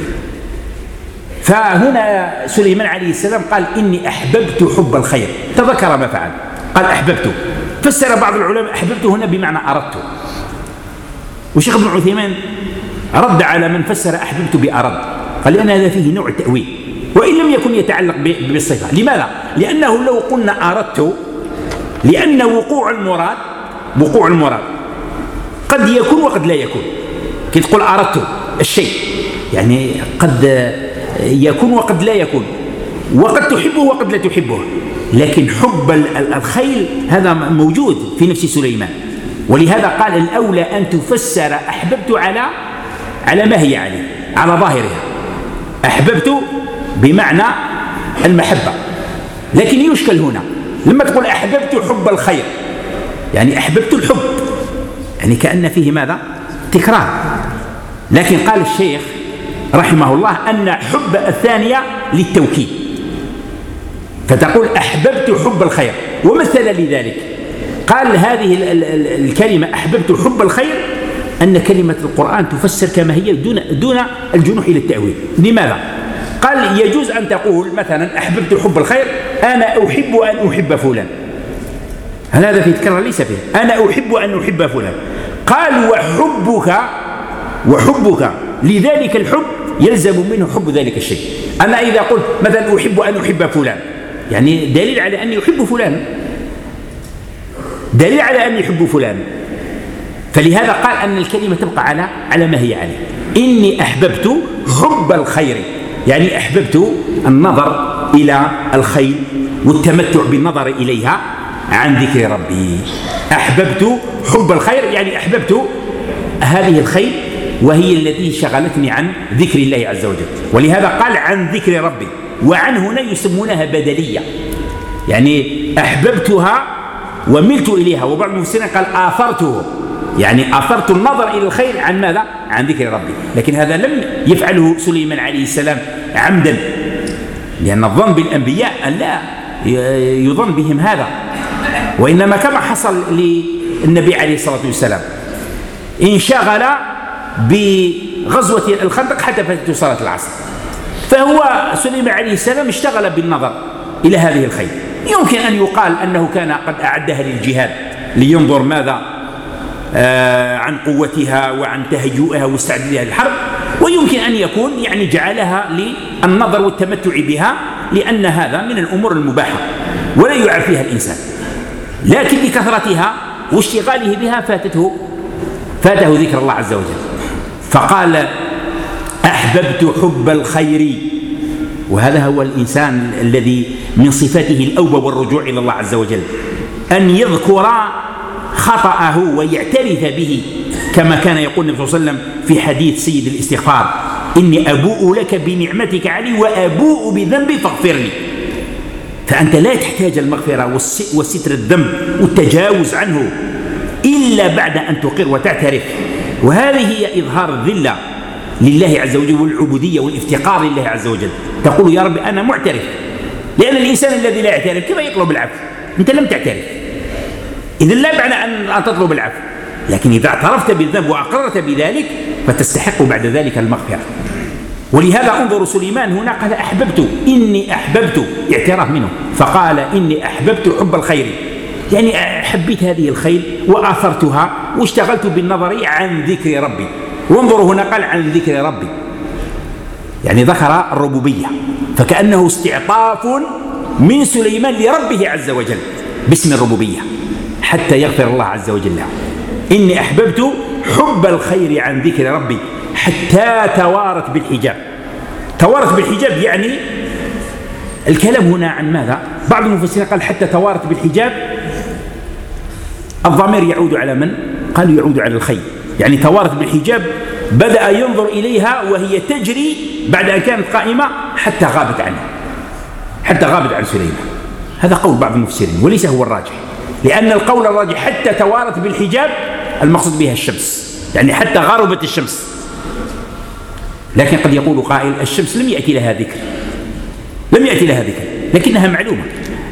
فهنا سليمان عليه السلام قال إني أحببت حب الخير. تذكر ما فعل. قال أحببته فسر بعض العلماء أحببته هنا بمعنى أردته وشيخ ابن عثيمين رد على من فسر أحببت بأرد. قال لأن هذا فيه نوع تأويل. وإن لم يكن يتعلق بالصفة. لماذا؟ لأنه لو قلنا أردت لأن وقوع المراد وقوع المراد قد يكون وقد لا يكون. كي تقول أردت الشيء يعني قد يكون وقد لا يكون. وقد تحبه وقد لا تحبه. لكن حب الخيل هذا موجود في نفس سليمان. ولهذا قال الأولى أن تفسر أحببت على على ما هي عليه على ظاهرها. أحببت بمعنى المحبة. لكن يشكل هنا لما تقول أحببت حب الخير يعني أحببت الحب. يعني كأن فيه ماذا؟ تكرار. لكن قال الشيخ رحمه الله أن حب الثانية للتوكيد. فتقول أحببت حب الخير. ومثل لذلك قال هذه الكلمة أحببت حب الخير أن كلمة القرآن تفسر كما هي دون دون الجنوح إلى التأويل. لماذا؟ قال يجوز أن تقول مثلا أحببت حب الخير أنا أحب أن أحب فلان. هل هذا في تكرر ليس فيه. أنا أحب أن أحب فلان. قال وحبك وحبك. لذلك الحب يلزم منه حب ذلك الشيء. أنا إذا قلت مثلا أحب أن أحب فلان يعني دليل على أني أحب فلان. دليل على أني أحب فلان. فلهذا قال أن الكلمة تبقى على على ما هي عليه. إني أحببت حب الخير يعني أحببت النظر إلى الخيل والتمتع بالنظر إليها عن ذكر ربي. أحببت حب الخير يعني أحببت هذه الخيل وهي التي شغلتني عن ذكر الله عز وجل. ولهذا قال عن ذكر ربي وعن هنا يسمونها بدلية. يعني أحببتها وملت إليها. وبعض المفسرين قال آثرته. يعني آثرت النظر إلى الخير عن ماذا؟ عن ذكر ربي. لكن هذا لم يفعله سليمان عليه السلام عمدا. لأن الظن بالأنبياء أن لا يظن بهم هذا. وإنما كما حصل للنبي عليه الصلاة والسلام. انشغل بغزوة الخندق حتى فاتته صلاة العصر. فهو سليمان عليه السلام اشتغل بالنظر إلى هذه الخير. يمكن أن يقال أنه كان قد أعدها للجهاد لينظر ماذا آه عن قوتها وعن تهيئها واستعدادها للحرب. ويمكن أن يكون يعني جعلها للنظر والتمتع بها لأن هذا من الأمور المباحة ولا يعرف فيها الإنسان. لكن لكثرتها واشتغاله بها فاتته فاته ذكر الله عز وجل. فقال أحببت حب الخير وهذا هو الإنسان الذي من صفاته الأوبة والرجوع إلى الله عز وجل أن يذكر خطأه ويعترف به كما كان يقول النبي صلى الله عليه وسلم في حديث سيد الاستغفار إني أبوء لك بنعمتك علي وأبوء بذنبي فاغفر لي فأنت لا تحتاج المغفرة وستر الذنب والتجاوز عنه إلا بعد أن تقر وتعترف. وهذه هي إظهار الذلة لله عز وجل والعبودية والافتقار لله عز وجل. تقول يا رب أنا معترف لأن الإنسان الذي لا يعترف كيف يطلب العفو؟ أنت لم تعترف. إذا لا معنى أن تطلب العفو. لكن إذا اعترفت بالذنب وأقررت بذلك فتستحق بعد ذلك المغفرة. ولهذا انظروا سليمان هنا قال أحببت إني أحببت اعتراف منه. فقال إني أحببت حب الخير. يعني حبيت هذه الخيل وآثرتها واشتغلت بالنظر عن ذكر ربي. وانظروا هنا قال عن ذكر ربي. يعني ذكر الربوبية. فكأنه استعطاف من سليمان لربه عز وجل باسم الربوبية. حتى يغفر الله عز وجل. له إني أحببت حب الخير عن ذكر ربي حتى توارت بالحجاب. توارت بالحجاب يعني الكلام هنا عن ماذا؟ بعض المفسرين قال حتى توارت بالحجاب الضمير يعود على من؟ قالوا يعود على الخير يعني توارت بالحجاب بدأ ينظر إليها وهي تجري بعد أن كانت قائمة حتى غابت عنه. حتى غابت عن سليمان. هذا قول بعض المفسرين وليس هو الراجح. لأن القول الراجح حتى توارت بالحجاب المقصود بها الشمس. يعني حتى غربت الشمس. لكن قد يقول قائل الشمس لم يأتي لها ذكر. لم يأتي لها ذكر. لكنها معلومة.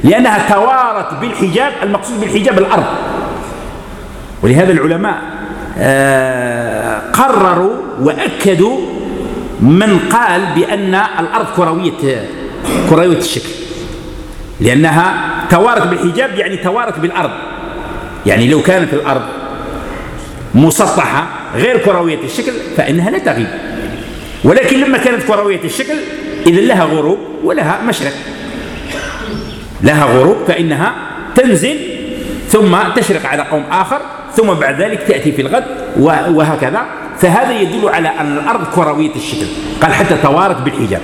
لأنها توارت بالحجاب المقصود بالحجاب الأرض. ولهذا العلماء آه، قرروا وأكدوا من قال بأن الأرض كروية كروية الشكل. لأنها توارت بالحجاب يعني توارت بالأرض. يعني لو كانت الأرض مسطحة غير كروية الشكل فإنها لا تغيب. ولكن لما كانت كروية الشكل إذا لها غروب ولها مشرق. لها غروب فإنها تنزل ثم تشرق على قوم آخر. ثم بعد ذلك تأتي في الغد وهكذا. فهذا يدل على أن الأرض كروية الشكل. قال حتى توارت بالحجاب.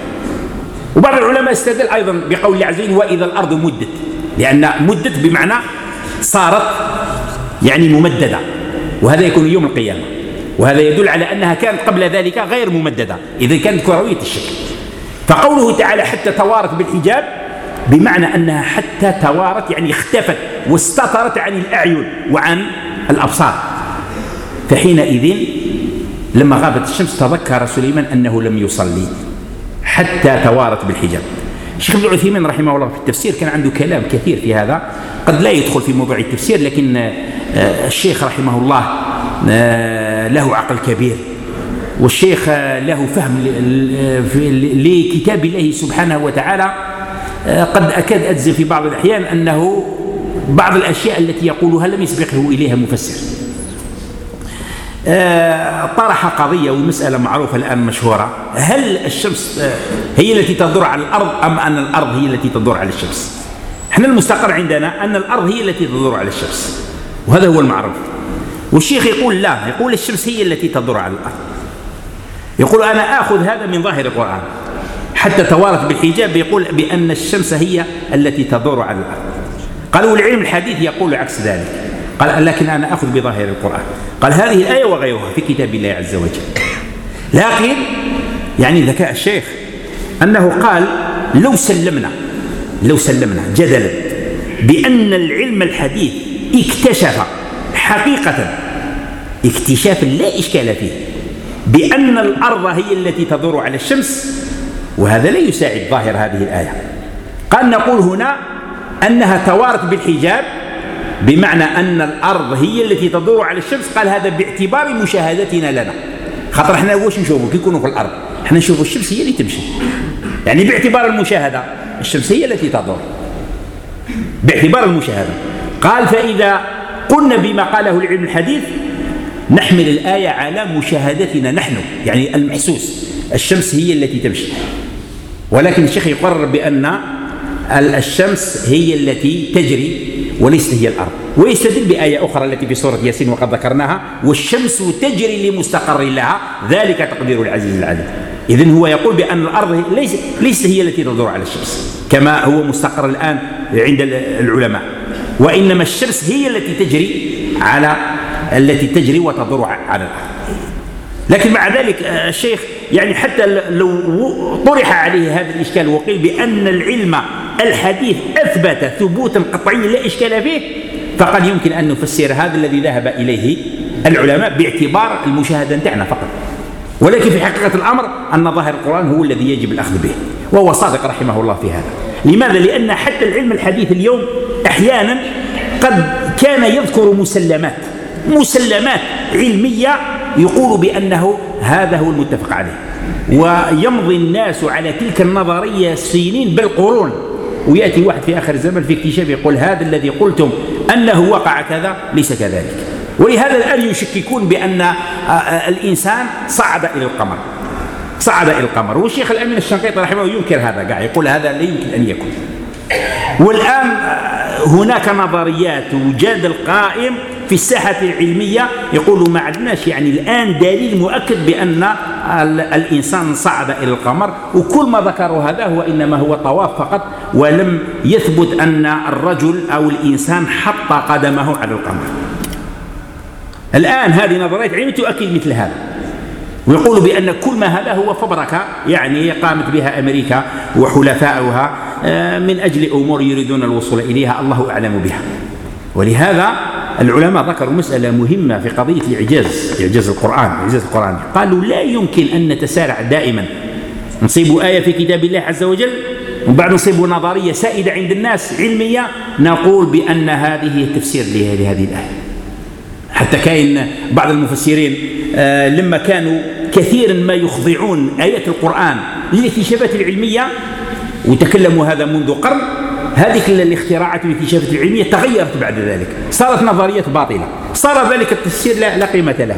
وبعض العلماء استدل أيضا بقول وجل وإذا الأرض مدت. لأن مدت بمعنى صارت يعني ممددة. وهذا يكون يوم القيامة. وهذا يدل على أنها كانت قبل ذلك غير ممددة. إذا كانت كروية الشكل. فقوله تعالى حتى توارت بالحجاب بمعنى أنها حتى توارت يعني اختفت واستطرت عن الأعين وعن الأبصار. فحينئذ لما غابت الشمس تذكر سليمان أنه لم يصلي حتى توارت بالحجاب. الشيخ ابن عثيمين رحمه الله في التفسير كان عنده كلام كثير في هذا قد لا يدخل في موضوع التفسير لكن آه، الشيخ رحمه الله آه، له عقل كبير والشيخ له فهم لكتاب الله سبحانه وتعالى آه، قد أكاد أجزم في بعض الأحيان أنه بعض الأشياء التي يقولها لم يسبقه إليها مفسر. آه، طرح قضية ومسألة معروفة الآن مشهورة. هل الشمس آه، هي التي تدور على الأرض أم أن الأرض هي التي تدور على الشمس؟ إحنا المستقر عندنا أن الأرض هي التي تدور على الشمس. وهذا هو المعروف. والشيخ يقول لا يقول الشمس هي التي تدور على الأرض. يقول أنا آخذ هذا من ظاهر القرآن. حتى توارث بالحجاب يقول بأن الشمس هي التي تدور على الأرض. قالوا العلم الحديث يقول عكس ذلك. قال لكن أنا أخذ بظاهر القرآن. قال هذه الآية وغيرها في كتاب الله عز وجل. لكن يعني ذكاء الشيخ أنه قال لو سلمنا لو سلمنا جدلا بأن العلم الحديث اكتشف حقيقة اكتشاف لا إشكال فيه بأن الأرض هي التي تدور على الشمس وهذا لا يساعد ظاهر هذه الآية. قال نقول هنا أنها توارت بالحجاب بمعنى أن الأرض هي التي تدور على الشمس قال هذا باعتبار مشاهدتنا لنا. خاطر إحنا واش نشوفوا؟ كي نكونوا في الأرض. إحنا نشوفوا الشمس هي اللي تمشي. يعني باعتبار المشاهدة الشمس هي التي تدور. باعتبار المشاهدة. قال فإذا قلنا بما قاله العلم الحديث نحمل الآية على مشاهدتنا نحن يعني المحسوس. الشمس هي التي تمشي. ولكن الشيخ يقرر بأن الشمس هي التي تجري وليست هي الأرض؟ ويستدل بآية أخرى التي في سورة ياسين وقد ذكرناها والشمس تجري لمستقر لها ذلك تقدير العزيز العليم. إذن هو يقول بأن الأرض ليس ليست هي التي تدور على الشمس كما هو مستقر الآن عند العلماء. وإنما الشمس هي التي تجري على التي تجري وتدور على الأرض. لكن مع ذلك آه، الشيخ يعني حتى لو طرح عليه هذا الإشكال وقيل بأن العلم الحديث أثبت ثبوتا قطعيا لا إشكال فيه فقد يمكن أن نفسر هذا الذي ذهب إليه العلماء باعتبار المشاهدة نتاعنا فقط. ولكن في حقيقة الأمر أن ظاهر القرآن هو الذي يجب الأخذ به وهو صادق رحمه الله في هذا. لماذا؟ لأن حتى العلم الحديث اليوم أحيانا قد كان يذكر مسلمات مسلمات علمية يقول بأنه هذا هو المتفق عليه. ويمضي الناس على تلك النظرية سنين بل قرون. ويأتي واحد في آخر الزمن في اكتشاف يقول هذا الذي قلتم أنه وقع كذا ليس كذلك. ولهذا الآن يشككون بأن آه، آه، الإنسان صعد إلى القمر. صعد إلى القمر. والشيخ الأمين الشنقيطي رحمه الله ينكر هذا قاع يقول هذا لا يمكن أن يكون. والآن هناك نظريات وجادل قائم في الساحة العلمية يقولوا ما عندناش يعني الآن دليل مؤكد بأن الإنسان صعد إلى القمر وكل ما ذكروا هذا هو إنما هو طواف فقط ولم يثبت أن الرجل أو الإنسان حط قدمه على القمر. الآن هذه نظريات علمية تؤكد مثل هذا. ويقول بأن كل ما هذا هو فبركة يعني قامت بها أمريكا وحلفاؤها من أجل أمور يريدون الوصول إليها الله أعلم بها. ولهذا العلماء ذكروا مسألة مهمة في قضية الإعجاز إعجاز القرآن إعجاز القرآن. قالوا لا يمكن أن نتسارع دائما. نصيب آية في كتاب الله عز وجل ومن بعد نصيب نظرية سائدة عند الناس علمية نقول بأن هذه هي التفسير لهذه الآية. حتى كاين بعض المفسرين آه لما كانوا كثيرا ما يخضعون آيات القرآن للاكتشافات العلمية وتكلموا هذا منذ قرن هذه الاختراعات والاكتشافات العلمية تغيرت بعد ذلك. صارت نظريات باطلة. صار ذلك التفسير لا, قيمة له.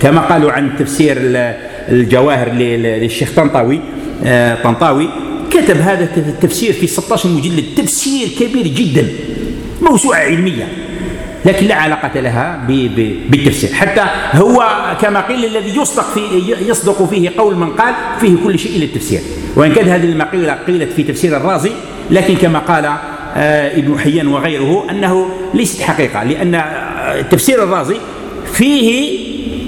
كما قالوا عن تفسير الجواهر للشيخ طنطاوي آه، طنطاوي كتب هذا التفسير في 16 مجلد. تفسير كبير جدا. موسوعة علمية. لكن لا علاقة لها بالتفسير. حتى هو كما قيل الذي يصدق فيه يصدق فيه قول من قال فيه كل شيء إلا التفسير وإن كانت هذه المقولة قيلت في تفسير الرازي لكن كما قال آه، ابن حيان وغيره أنه ليست حقيقة لأن آه، تفسير الرازي فيه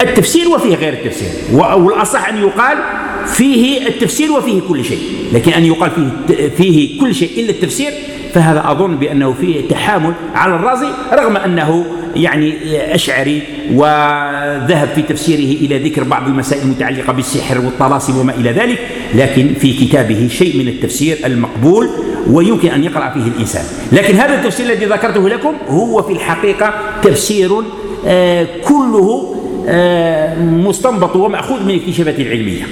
التفسير وفيه غير التفسير. والأصح أن يقال فيه التفسير وفيه كل شيء. لكن أن يقال فيه, فيه كل شيء إلا التفسير فهذا أظن بأنه فيه تحامل على الرازي رغم أنه يعني أشعري وذهب في تفسيره إلى ذكر بعض المسائل المتعلقة بالسحر والطلاسم وما إلى ذلك لكن في كتابه شيء من التفسير المقبول ويمكن أن يقرأ فيه الإنسان. لكن هذا التفسير الذي ذكرته لكم هو في الحقيقة تفسير آه، كله آه، مستنبط ومأخوذ من الاكتشافات العلمية.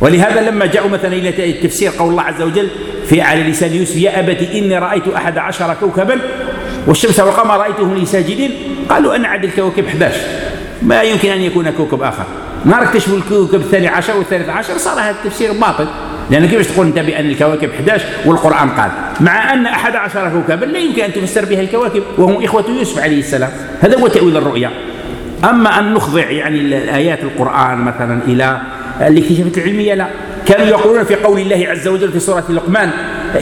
ولهذا لما جاءوا مثلا إلى التفسير قول الله عز وجل في على لسان يوسف يا أبت إني رأيت أحد عشر كوكبا والشمس والقمر رأيتهم لي ساجدين. قالوا أنا عد الكواكب 11 ما يمكن أن يكون كوكب آخر. ما اكتشفوا الكوكب الثاني عشر والثالث عشر صار هذا التفسير باطل لأن كيف تقول أنت بأن الكواكب 11 والقرآن قال؟ مع أن أحد عشر كوكبا لا يمكن أن تفسر بها الكواكب وهم إخوة يوسف عليه السلام. هذا هو تأويل الرؤيا. أما أن نخضع يعني الآيات القرآن مثلا إلى الاكتشافات العلمية لا. كانوا يقولون في قول الله عز وجل في سورة لقمان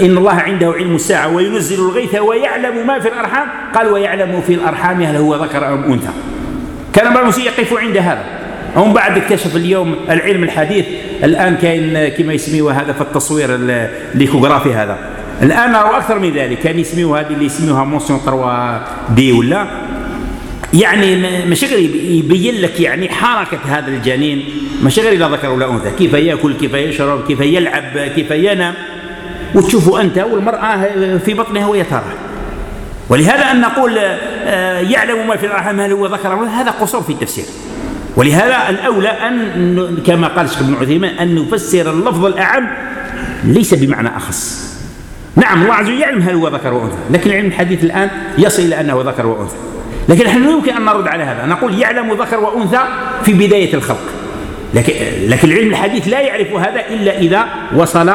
إن الله عنده علم الساعة وينزل الغيث ويعلم ما في الأرحام. قال ويعلم في الأرحام هل هو ذكر أم أنثى. كان بعض المسلمين يقف عند هذا. هم بعد اكتشف اليوم العلم الحديث. الآن كاين كما يسميه هذا في التصوير ال échographie هذا. الآن أو أكثر من ذلك. كان يسميه هذه اللي يسميوها dimension 3D ولا؟ يعني مش غير يبين لك يعني حركة هذا الجنين مش غير إذا ذكر ولا أنثى كيف يأكل كيف يشرب كيف يلعب كيف ينام وتشوفوا أنت والمرأة في بطنها وهي ترى. ولهذا أن نقول آه، يعلم ما في الأرحام هل هو ذكر هذا قصور في التفسير. ولهذا الأولى أن كما قال الشيخ ابن عثيمين أن نفسر اللفظ الأعم ليس بمعنى أخص. نعم الله عز وجل يعلم هل هو ذكر وأنثى لكن العلم الحديث الآن يصل إلى أنه ذكر وأنثى لكن نحن يمكن أن نرد على هذا. نقول يعلم ذكر وأنثى في بداية الخلق. لكن, لكن العلم الحديث لا يعرف هذا إلا إذا وصل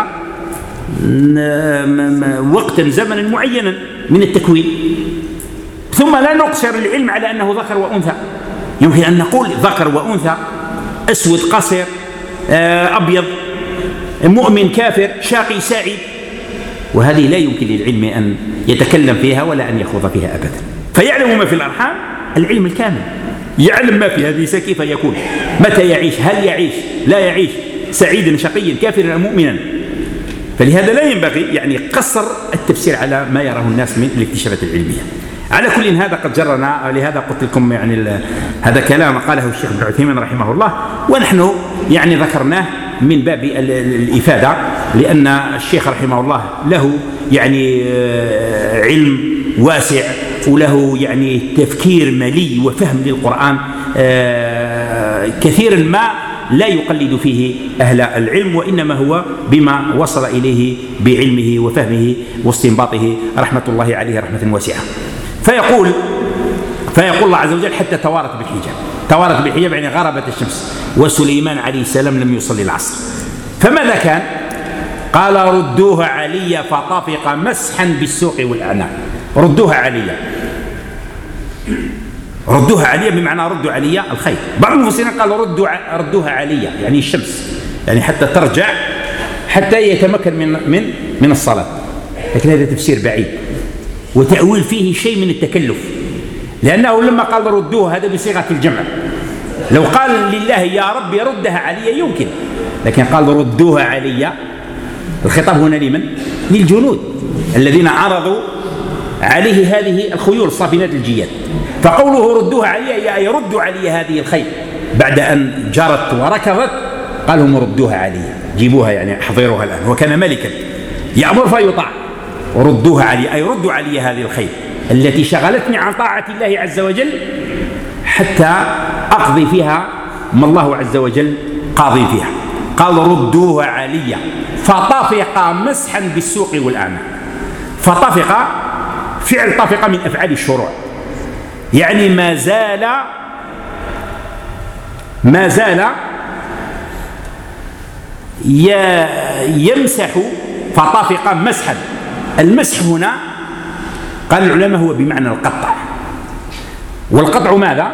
وقتا زمنا معينا من التكوين. ثم لا نقصر العلم على أنه ذكر وأنثى. يمكن أن نقول ذكر وأنثى أسود قصير آه، أبيض مؤمن كافر شاقي سعيد وهذه لا يمكن للعلم أن يتكلم فيها ولا أن يخوض فيها أبدا. فيعلم ما في الأرحام؟ العلم الكامل. يعلم ما في هذه كيف يكون متى يعيش؟ هل يعيش؟ لا يعيش. سعيدا شقيا كافرا مؤمنا. فلهذا لا ينبغي يعني قصر التفسير على ما يراه الناس من الاكتشافات العلمية. على كل هذا قد جرنا لهذا قلت لكم يعني هذا كلام قاله الشيخ ابن عثيمين رحمه الله. ونحن يعني ذكرناه من باب الإفادة لأن الشيخ رحمه الله له يعني آه، علم واسع. وله يعني تفكير ملي وفهم للقرآن آه، كثيرا ما لا يقلد فيه أهل العلم وإنما هو بما وصل إليه بعلمه وفهمه واستنباطه. رحمة الله عليه رحمة واسعة. فيقول فيقول الله عز وجل حتى توارت بالحجاب. توارت بالحجاب يعني غربت الشمس. وسليمان عليه السلام لم يصلي العصر. فماذا كان؟ قال ردوها علي فطفق مسحا بالسوق والأعناق. ردوها علي ردوها علي بمعنى ردوا علي الخير. بعض المفسرين قالوا ردوا ردوها علي يعني الشمس يعني حتى ترجع حتى يتمكن من من من الصلاة. لكن هذا تفسير بعيد. وتأويل فيه شيء من التكلف. لأنه لما قال ردوها هذا بصيغة الجمع. لو قال لله يا رب ردها علي يمكن. لكن قال ردوها علي الخطاب هنا لمن؟ للجنود الذين عرضوا عليه هذه الخيول الصافنات الجياد. فقوله ردوها علي أي ردوا علي هذه الخيل. بعد أن جرت وركضت قال هم ردوها علي. جيبوها يعني احضروها الآن. وكان ملكا. يأمر فيطاع. ردوها علي أي ردوا علي هذه الخيل التي شغلتني عن طاعة الله عز وجل حتى أقضي فيها ما الله عز وجل قاضي فيها. قال ردوها علي. فطفق مسحا بالسوق والأعناق فطفق فعل طفق من أفعال الشروع. يعني ما زال ما زال يمسح فطفق مسحا. المسح هنا قال العلماء هو بمعنى القطع. والقطع ماذا؟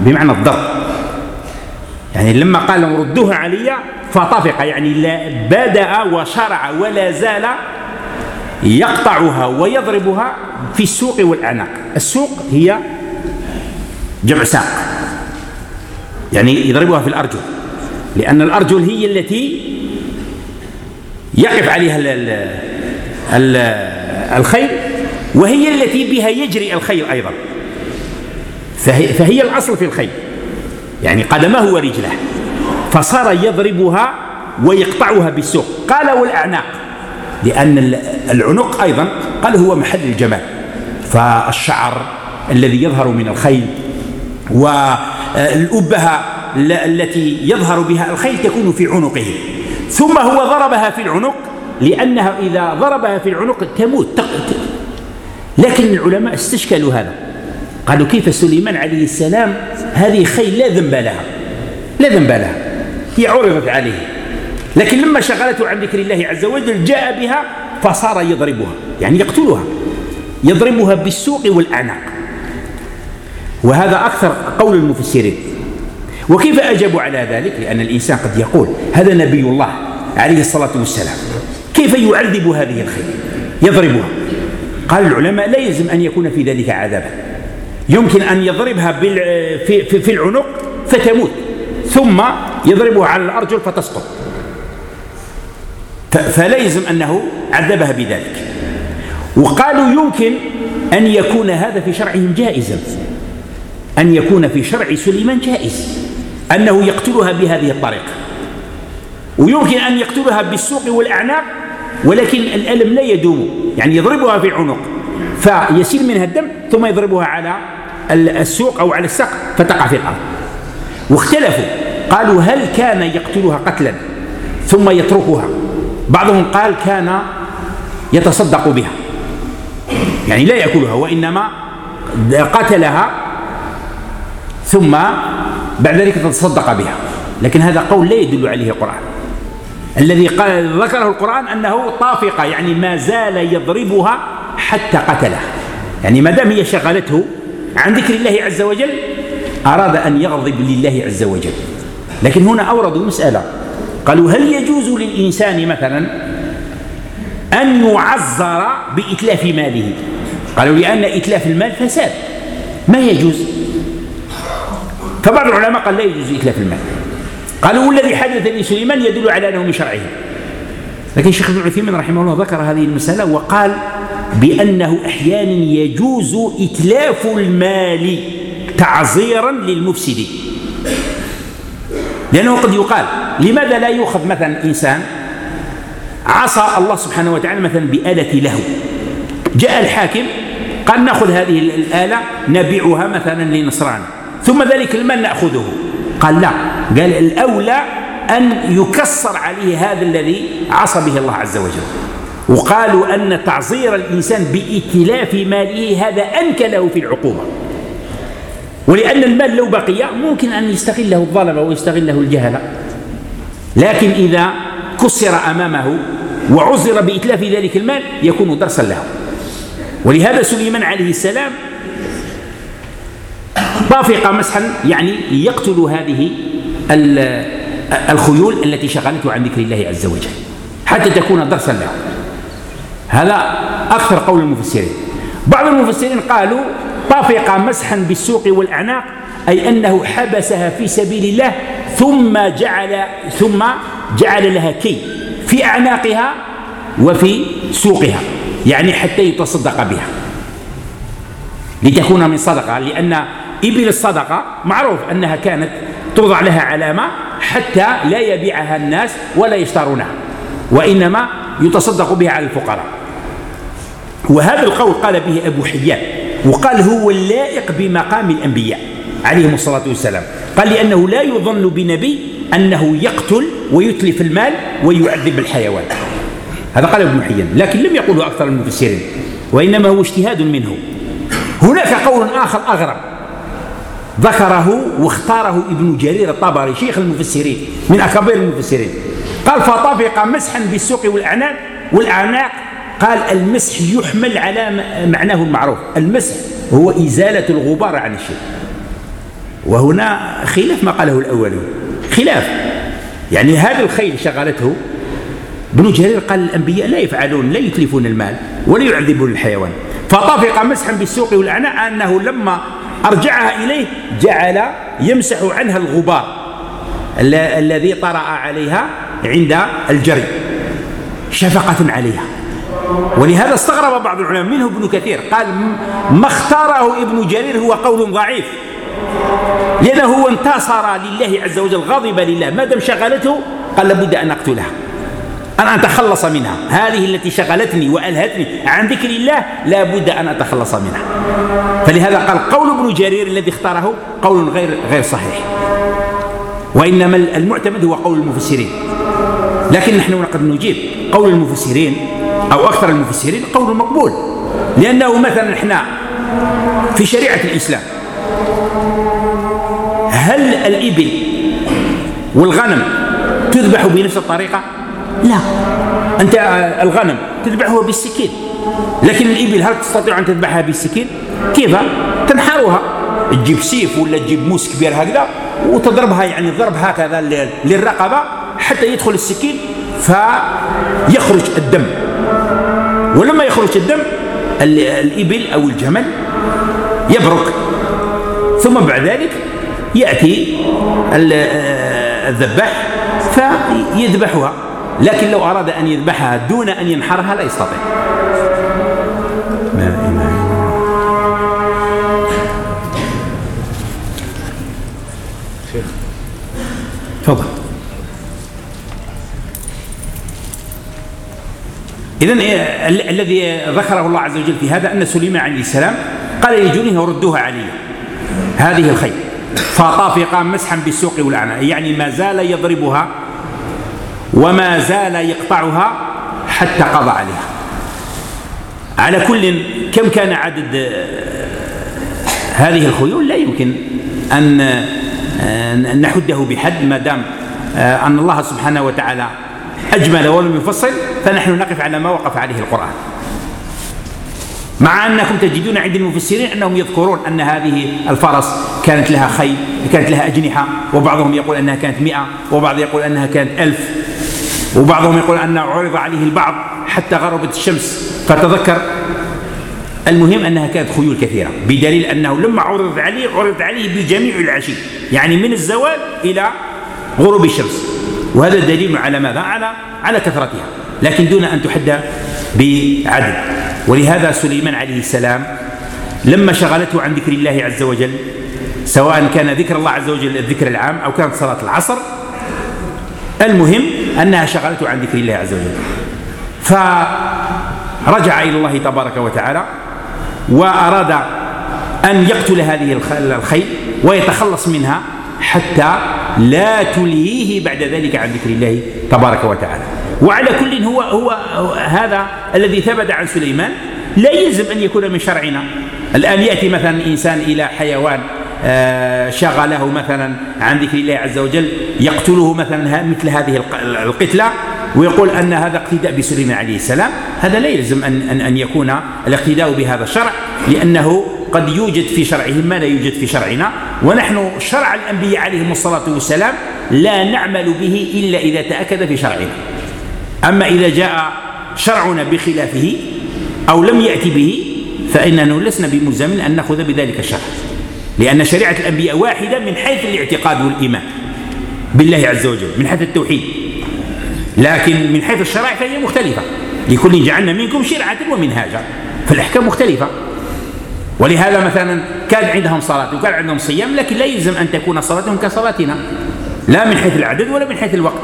بمعنى الضرب. يعني لما قال ردوها علي فطفق يعني لا بدأ وشرع ولا زال يقطعها ويضربها في السوق والأعناق. السوق هي جمع ساق. يعني يضربها في الأرجل. لأن الأرجل هي التي يقف عليها الخيل وهي التي بها يجري الخيل أيضا. فهي, فهي الأصل في الخيل. يعني قدمه ورجله. فصار يضربها ويقطعها بالسوق. قال والأعناق. لأن العنق أيضا قال هو محل الجمال. فالشعر الذي يظهر من الخيل والأبهة التي يظهر بها الخيل تكون في عنقه. ثم هو ضربها في العنق لأنها إذا ضربها في العنق تموت لكن العلماء استشكلوا هذا. قالوا كيف سليمان عليه السلام هذه خيل لا ذنب لها؟ لا ذنب لها. هي عرضت عليه. لكن لما شغلته عن ذكر الله عز وجل جاء بها فصار يضربها يعني يقتلها. يضربها بالسوق والأعناق. وهذا أكثر قول المفسرين. وكيف أجابوا على ذلك؟ لأن الإنسان قد يقول هذا نبي الله عليه الصلاة والسلام. كيف يعذب هذه الخيل يضربها. قال العلماء لا يلزم أن يكون في ذلك عذابا. يمكن أن يضربها في العنق فتموت ثم يضربها على الأرجل فتسقط. فلا يلزم أنه عذبها بذلك. وقالوا يمكن أن يكون هذا في شرعهم جائزا. أن يكون في شرع سليمان جائز. أنه يقتلها بهذه الطريقة. ويمكن أن يقتلها بالسوق والأعناق ولكن الألم لا يدوم. يعني يضربها في العنق فيسيل منها الدم ثم يضربها على السوق أو على الساق فتقع في الأرض. واختلفوا. قالوا هل كان يقتلها قتلا ثم يتركها. بعضهم قال كان يتصدق بها. يعني لا يأكلها وإنما قتلها ثم بعد ذلك تصدق بها. لكن هذا قول لا يدل عليه القرآن. الذي قال ذكره القرآن أنه طافقة يعني ما زال يضربها حتى قتلها. يعني ما دام هي شغلته عن ذكر الله عز وجل أراد أن يغضب لله عز وجل. لكن هنا أوردوا مسألة. قالوا هل يجوز للإنسان مثلا أن يعذر بإتلاف ماله؟ قالوا لأن إتلاف المال فساد. ما يجوز؟ فبعض العلماء قال لا يجوز إتلاف المال. قالوا والذي حدث لسليمان يدل على أنه من شرعه. لكن الشيخ ابن عثيمين رحمه الله ذكر هذه المسألة وقال بأنه أحيانا يجوز إتلاف المال تعزيرا للمفسدين لأنه قد يقال لماذا لا يؤخذ مثلا إنسان عصى الله سبحانه وتعالى مثلا بآلة له جاء الحاكم قال نأخذ هذه الآلة نبيعها مثلا لنصران ثم ذلك المال نأخذه؟ قال لا قال الأولى أن يكسر عليه هذا الذي عصى به الله عز وجل. وقالوا أن تعصير الإنسان بإتلاف ماله هذا أنكى له في العقوبة. ولأن المال لو بقي ممكن أن يستغله الظلمة ويستغله الجهلة لكن إذا كسر أمامه وعزر بإتلاف ذلك المال يكون درسا له. ولهذا سليمان عليه السلام طافق مسحا يعني يقتل هذه الخيول التي شغلته عن ذكر الله عز وجل حتى تكون درسا له. هذا أكثر قول المفسرين. بعض المفسرين قالوا طافق مسحا بالسوق والأعناق أي أنه حبسها في سبيل الله ثم جعل ثم جعل لها كي في أعناقها وفي سوقها يعني حتى يتصدق بها. لتكون من صدقة لأن إبل الصدقة معروف أنها كانت توضع لها علامة حتى لا يبيعها الناس ولا يشترونها وإنما يتصدق بها على الفقراء. وهذا القول قال به أبو حيان وقال هو اللائق بمقام الأنبياء. عليهم الصلاة والسلام. قال لأنه لا يظن بنبي أنه يقتل ويتلف المال ويعذب الحيوان هذا قال ابن حيان لكن لم يقوله أكثر المفسرين وإنما هو اجتهاد منه. هناك قول آخر أغرب. ذكره واختاره ابن جرير الطبري شيخ المفسرين من أكابر المفسرين. قال فطبق مسحا بالسوق والأعناق والأعناق قال المسح يحمل على معناه المعروف. المسح هو إزالة الغبار عن الشيء. وهنا خلاف ما قاله الأولون خلاف. يعني هذا الخيل شغلته. ابن جرير قال الأنبياء لا يفعلون لا يتلفون المال ولا يعذبون الحيوان. فطفق مسحا بالسوق والأعناق أنه لما أرجعها إليه جعل يمسح عنها الغبار الذي طرأ عليها عند الجري. شفقة عليها. ولهذا استغرب بعض العلماء منه ابن كثير قال ما اختاره ابن جرير هو قول ضعيف. لأنه هو انتصر لله عز وجل غضب لله. ما دام شغلته قال لابد أن أقتلها. أن أتخلص منها. هذه التي شغلتني وألهتني عن ذكر الله لا بد أن أتخلص منها. فلهذا قال قول ابن جرير الذي اختاره قول غير غير صحيح. وإنما المعتمد هو قول المفسرين. لكن نحن قد نجيب قول المفسرين أو أكثر المفسرين قول مقبول. لأنه مثلا إحنا في شريعة الإسلام هل الإبل والغنم تذبح بنفس الطريقة؟ لا أنت الغنم تذبحه بالسكين لكن الإبل هل تستطيع أن تذبحها بالسكين؟ كيف؟ تنحرها تجيب سيف ولا تجيب موس كبير هكذا وتضربها يعني ضرب هكذا للرقبة حتى يدخل السكين فيخرج الدم ولما يخرج الدم الإبل أو الجمل يبرك ثم بعد ذلك يأتي الذباح فيذبحها. لكن لو أراد أن يذبحها دون أن ينحرها لا يستطيع. تفضل. إذا الذي ذكره الله عز وجل في هذا أن سليمان عليه السلام قال لجنيه ردوها علي. هذه الخيل. فطافق مسحا بالسوق والأعناق. يعني ما زال يضربها وما زال يقطعها حتى قضى عليها. على كل كم كان عدد آه، هذه الخيول؟ لا يمكن أن آه، نحده بحد ما دام آه، أن الله سبحانه وتعالى أجمل ولم يفصل فنحن نقف على ما وقف عليه القرآن. مع أنكم تجدون عند المفسرين أنهم يذكرون أن هذه الفرس كانت لها خيل كانت لها أجنحة وبعضهم يقول أنها كانت مئة وبعض يقول أنها كانت ألف وبعضهم يقول أنه عرض عليه البعض حتى غربت الشمس. فتذكر المهم أنها كانت خيول كثيرة بدليل أنه لما عرض عليه عرض عليه بجميع العشي يعني من الزوال إلى غروب الشمس. وهذا دليل على ماذا؟ على على كثرتها لكن دون أن تحد بعدد. ولهذا سليمان عليه السلام لما شغلته عن ذكر الله عز وجل سواء كان ذكر الله عز وجل الذكر العام أو كانت صلاة العصر المهم أنها شغلته عن ذكر الله عز وجل. فرجع إلى الله تبارك وتعالى وأراد أن يقتل هذه الخيل ويتخلص منها حتى لا تلهيه بعد ذلك عن ذكر الله تبارك وتعالى. وعلى كل هو هو هذا الذي ثبت عن سليمان لا يلزم أن يكون من شرعنا. الآن يأتي مثلا إنسان إلى حيوان آه، شغله مثلا عن ذكر الله عز وجل يقتله مثلا مثل هذه القتلة ويقول أن هذا اقتداء بسليمان عليه السلام. هذا لا يلزم أن, أن, أن يكون الاقتداء بهذا الشرع لأنه قد يوجد في شرعهم ما لا يوجد في شرعنا. ونحن شرع الأنبياء عليهم الصلاة والسلام لا نعمل به إلا إذا تأكد في شرعنا. أما إذا جاء شرعنا بخلافه أو لم يأتي به فإننا لسنا بملزم أن نأخذ بذلك الشرع. لأن شريعة الأنبياء واحدة من حيث الاعتقاد والإيمان بالله عز وجل من حيث التوحيد. لكن من حيث الشرائع فهي مختلفة. لكل جعلنا منكم شرعة ومنهاجا فالأحكام مختلفة. ولهذا مثلا كان عندهم صلاة وكان عندهم صيام لكن لا يلزم أن تكون صلاتهم كصلاتنا. لا من حيث العدد ولا من حيث الوقت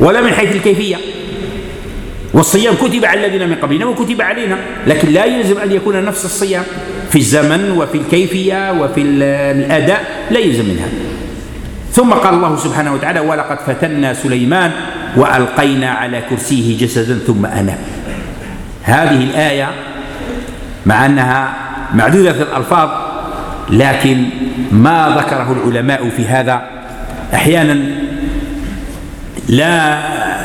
ولا من حيث الكيفية. والصيام كتب على الذين من قبلنا وكتب علينا. لكن لا يلزم أن يكون نفس الصيام في الزمن وفي الكيفية وفي الأداء لا يلزم منها. ثم قال الله سبحانه وتعالى ولقد فتنا سليمان وألقينا على كرسيه جسدا ثم أناب. هذه الآية مع أنها معدودة في الألفاظ لكن ما ذكره العلماء في هذا أحيانا لا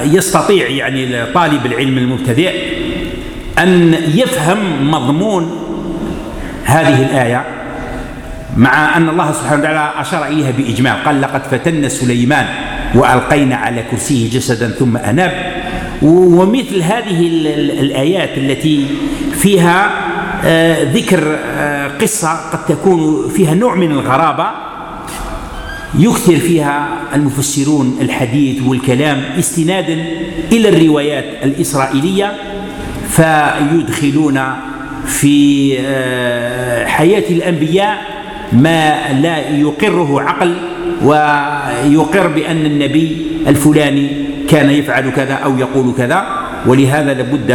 يستطيع يعني طالب العلم المبتدئ أن يفهم مضمون هذه الآية مع أن الله سبحانه وتعالى أشار إليها بإجمال. قال لقد فتنا سليمان وألقينا على كرسيه جسدا ثم أناب. ومثل هذه الآيات التي فيها آه، ذكر آه، قصة قد تكون فيها نوع من الغرابة يكثر فيها المفسرون الحديث والكلام استنادا إلى الروايات الإسرائيلية فيدخلون في آه، حياة الأنبياء ما لا يقره عقل ويقر بأن النبي الفلاني كان يفعل كذا أو يقول كذا ولهذا لابد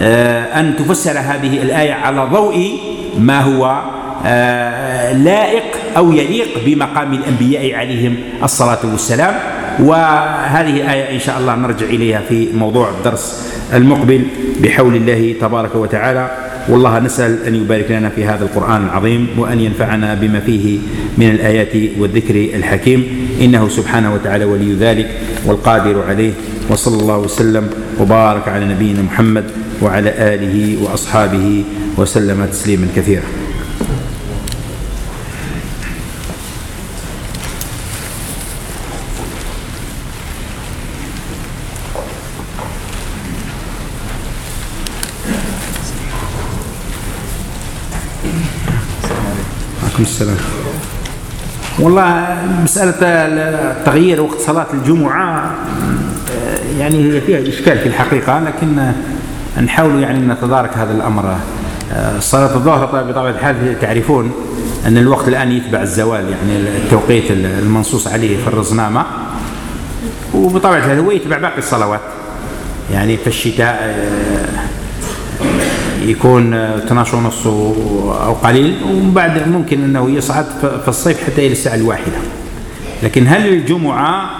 آه، أن تفسر هذه الآية على ضوء ما هو آه، لائق أو يليق بمقام الأنبياء عليهم الصلاة والسلام. وهذه الآية إن شاء الله نرجع إليها في موضوع الدرس المقبل بحول الله تبارك وتعالى. والله نسأل أن يبارك لنا في هذا القرآن العظيم وأن ينفعنا بما فيه من الآيات والذكر الحكيم. إنه سبحانه وتعالى ولي ذلك والقادر عليه وصلى الله وسلم وبارك على نبينا محمد وعلى آله وأصحابه وسلم تسليما كثيرا. عليكم السلام. والله مسألة تغيير وقت صلاة الجمعة يعني هي فيها إشكال في الحقيقة لكن نحاول يعني نتدارك هذا الأمر. صلاة الظهر بطبيعة الحال تعرفون أن الوقت الآن يتبع الزوال يعني التوقيت المنصوص عليه في الرزنامة. وبطبيعة الحال هو يتبع باقي الصلوات يعني في الشتاء يكون 12 ونص أو قليل ومن بعد ممكن أنه يصعد في الصيف حتى إلى الساعة الواحدة. لكن هل الجمعة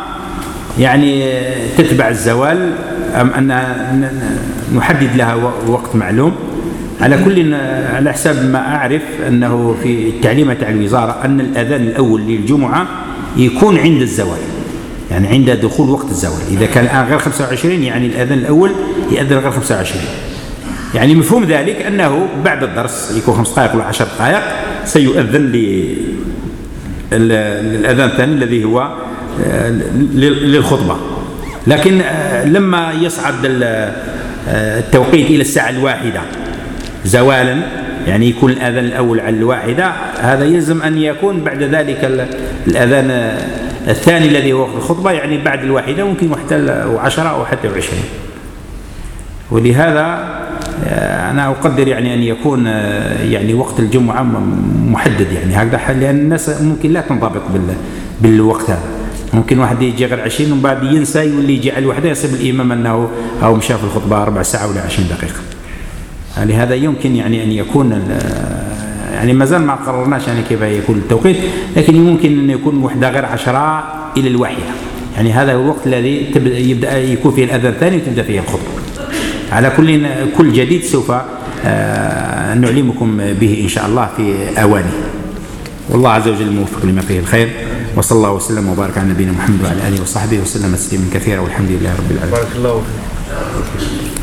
يعني تتبع الزوال أم أن نحدد لها وقت معلوم؟ على كل على حساب ما أعرف أنه في التعليمات تاع الوزارة أن الأذان الأول للجمعة يكون عند الزوال. يعني عند دخول وقت الزوال. إذا كان الآن غير 25 يعني الأذان الأول يأذن غير 25 يعني مفهوم ذلك أنه بعد الدرس يكون خمس دقائق ولا عشر دقائق سيؤذن للأذان الثاني الذي هو آه، للخطبة. لكن آه، لما يصعد آه، التوقيت إلى الساعة الواحدة زوالا يعني يكون الأذان الأول على الواحدة هذا يلزم أن يكون بعد ذلك الأذان الثاني الذي هو الخطبة يعني بعد الواحدة ممكن حتى وعشرة أو حتى وعشرين. ولهذا آه، أنا أقدر يعني أن يكون آه، يعني وقت الجمعة محدد يعني هكذا لأن الناس ممكن لا تنضبط بالوقت هذا ممكن واحد يجي غير 20 ومن بعد ينسى يولي يجي على الوحدة يحسب الإمام أنه أو مشى في الخطبة ربع ساعة ولا 20 دقيقة. لهذا يمكن يعني أن يكون آه، يعني ما زال ما قررناش يعني كيف يكون التوقيت لكن ممكن أن يكون وحدة غير 10 إلى الواحده. يعني هذا هو الوقت الذي يبدأ يكون فيه الاذان الثاني وتبدأ فيه الخطبة. على كل كل جديد سوف آه، نعلمكم به إن شاء الله في أواني. والله عز وجل موفق لما فيه الخير. وصلى الله وسلم وبارك على نبينا محمد وعلى آله وصحبه وسلم تسليما كثيرا والحمد لله رب العالمين. بارك الله فيك.